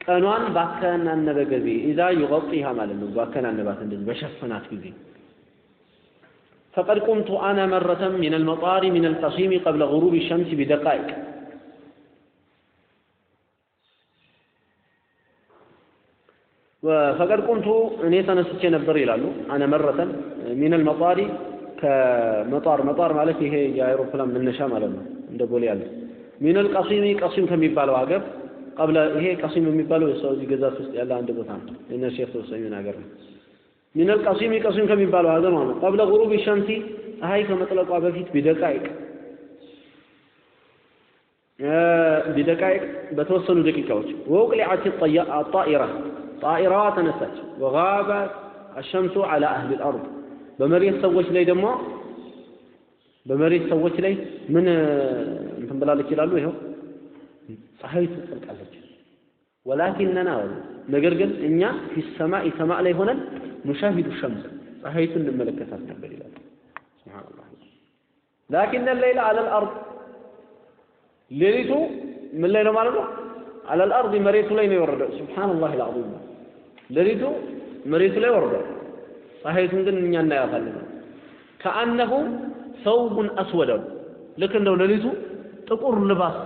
ቀኗን ባከናነበ ጊዜ ኢዛ ይቆጢሃ ማለት ነው ባከናነባት እንደዚህ በሸፈናት ጊዜ። فقد قمت أنا مرة من المطار من القصيم قبل غروب الشمس بدقائق ፈቀድ ቁንቱ እኔ ተነስቼ ነበር ይላሉ። አነ መረተን ሚነል መጣሪ ከመጣር መጣር ማለት ይሄ የአይሮፕላን መነሻ ማለት ነው። እንደ ቦሌ ያለ ሚነል ቀሲሚ ቀሲም ከሚባለው ሀገር ቀብለ ይሄ ቀሲም የሚባለው የሳዑዲ ግዛት ውስጥ ያለ አንድ ቦታ ነው። እነ ሼክ ተወሰሚን ሀገር ነው። ሚነል ቀሲሚ ቀሲም ከሚባለው ሀገር ማለት ቀብለ ጉሩብ ሸምሲ ፀሐይ ከመጥለቋ በፊት ቢደቃይቅ ቢደቃይቅ በተወሰኑ ደቂቃዎች ወውቅሊዓት አጣኢራ ጣኢራዋ ተነሳች። ወጋበ አሸምሱ አላ አህል ልአርድ። በመሬት ሰዎች ላይ ደግሞ በመሬት ሰዎች ላይ ምን እንትን ብላለች ይላሉ? ይኸው ፀሐይ ትጠልቃለች። ولكننا ነገር ግን እኛ في السماء ሰማዕ ላይ ሆነን نشاهد الشمس ፀሐይቱን እንመለከታት ነበር ይላል سبحان الله። لكن الليل على الأرض ሌሊቱ ምን ላይ ነው ማለት ነው? على الأرض መሬቱ ላይ ነው የወረደው። سبحان الله العظيم ሌሊቱ መሬቱ ላይ ወርዷል። ፀሐይቱን ግን እኛ እናያታለን። كأنه ثوب أسود። ልክ እንደው ሌሊቱ ጥቁር ልባስ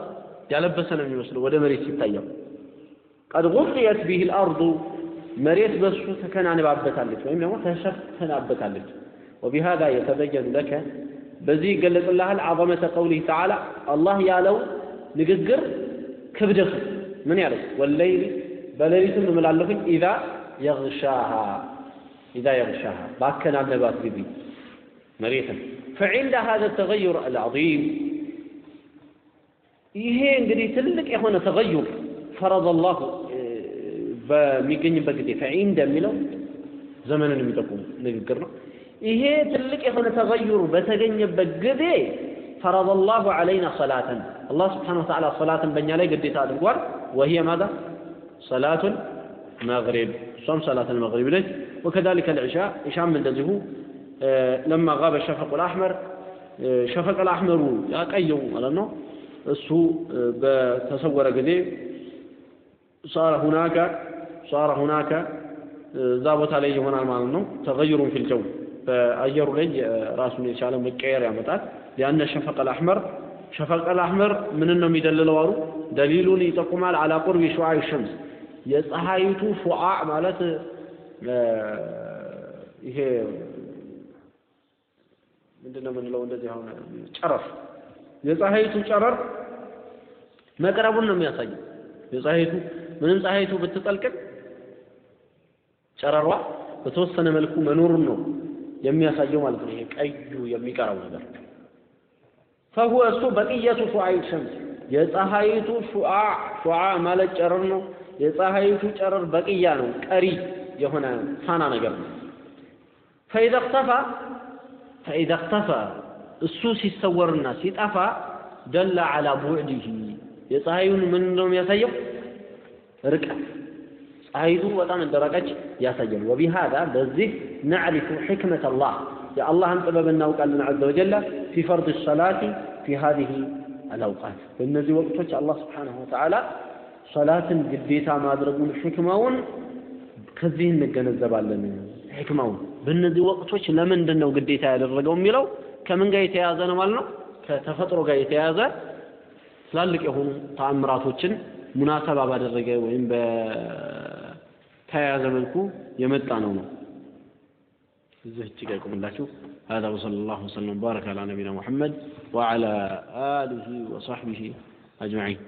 ያለበሰ ነው የሚመስለው ወደ መሬት ሲታየው። ቀድ ጉጥየት ቢህ ልአርዱ መሬት በሱ ተከናንባበታለች ወይም ደግሞ ተሸፍናበታለች። ወቢሃዛ የተበየኑ ለከ በዚህ ይገለጽልሃል። ዐظመተ ቀውሊህ ተዓላ አላህ ያለው ንግግር ክብደቱ ምን ያለው? ወለይሊ በሌሊትም እምላለሁኝ ኢዛ يغشاها. إذا يغشاها. باكنا نبات ببي مريحا. فعند هذا التغير العظيم يهين قدي تلك إخوانا تغير فرض الله آه، بمجن بقدي فعند ملو زمن اللي متقوم نذكرنا. إيهي تلك إخوانا تغير بتجن بقدي فرض الله علينا صلاة. الله سبحانه وتعالى صلاة بني علي قدي وهي ماذا؟ صلاة مغرب صوم صلاة المغرب لك وكذلك العشاء إشام من دزه آه، لما غاب الشفق الأحمر آه، شفق الأحمر يقيم لأنه السوء آه، بتصور قديم صار هناك صار هناك ذابت عليه هنا مالنا تغير في الجو. فأجر لي رأس إن شاء الله مكير يا متات لأن الشفق الأحمر شفق الأحمر من أنهم يدللوا دليل تقوم على قرب شعاع الشمس. የፀሐይቱ ሹዓዕ ማለት ይሄ ምንድን ነው የምንለው እንደዚህ አሁን? ጨረር። የፀሐይቱ ጨረር መቅረቡን ነው የሚያሳየው። የፀሐይቱ ምንም ፀሐይቱ ብትጠልቅም ጨረሯ በተወሰነ መልኩ መኖሩን ነው የሚያሳየው ማለት ነው። ይሄ ቀዩ የሚቀረው ነገር። ፈሁወ እሱ በቅየቱ ሹዓይ ሸምስ። የፀሐይቱ ሹዓ ሹዓ ማለት ጨረር ነው የፀሐይቱ ጨረር በቅያ ነው ቀሪ የሆነ ፋና ነገር ነው። ፈኢዛ እክተፋ ፈኢዛ እክተፋ እሱ ሲሰወርና ሲጠፋ ደለ ዐላ ቡዕድህ የፀሐዩን ምን ነው የሚያሳየው? ርቀት። ፀሐይቱ በጣም እንደረቀች ያሳያል። ወቢሃዛ በዚህ ነዕሪፉ ሕክመት አላህ። የአላህን ጥበብ እናውቃለን ዐዘ ወጀለ ፊ ፈርድ ሰላቲ ፊ ሃዚህ አልአውቃት። በእነዚህ ወቅቶች አላህ ስብሓንሁ ወተዓላ ሰላትን ግዴታ ማድረጉን ሕክማውን ከዚህ እንገነዘባለን ሕክማውን በእነዚህ ወቅቶች ለምንድን ነው ግዴታ ያደረገው የሚለው ከምን ጋር የተያያዘ ነው ማለት ነው ከተፈጥሮ ጋር የተያያዘ ትላልቅ የሆኑ ተአምራቶችን ሙናሰባ ባደረገ ወይም በተያያዘ መልኩ የመጣ ነው ነው እዚህ እጅግ ያቁምላችሁ هذا وصلى الله وسلم وبارك على نبينا محمد وعلى آله وصحبه أجمعين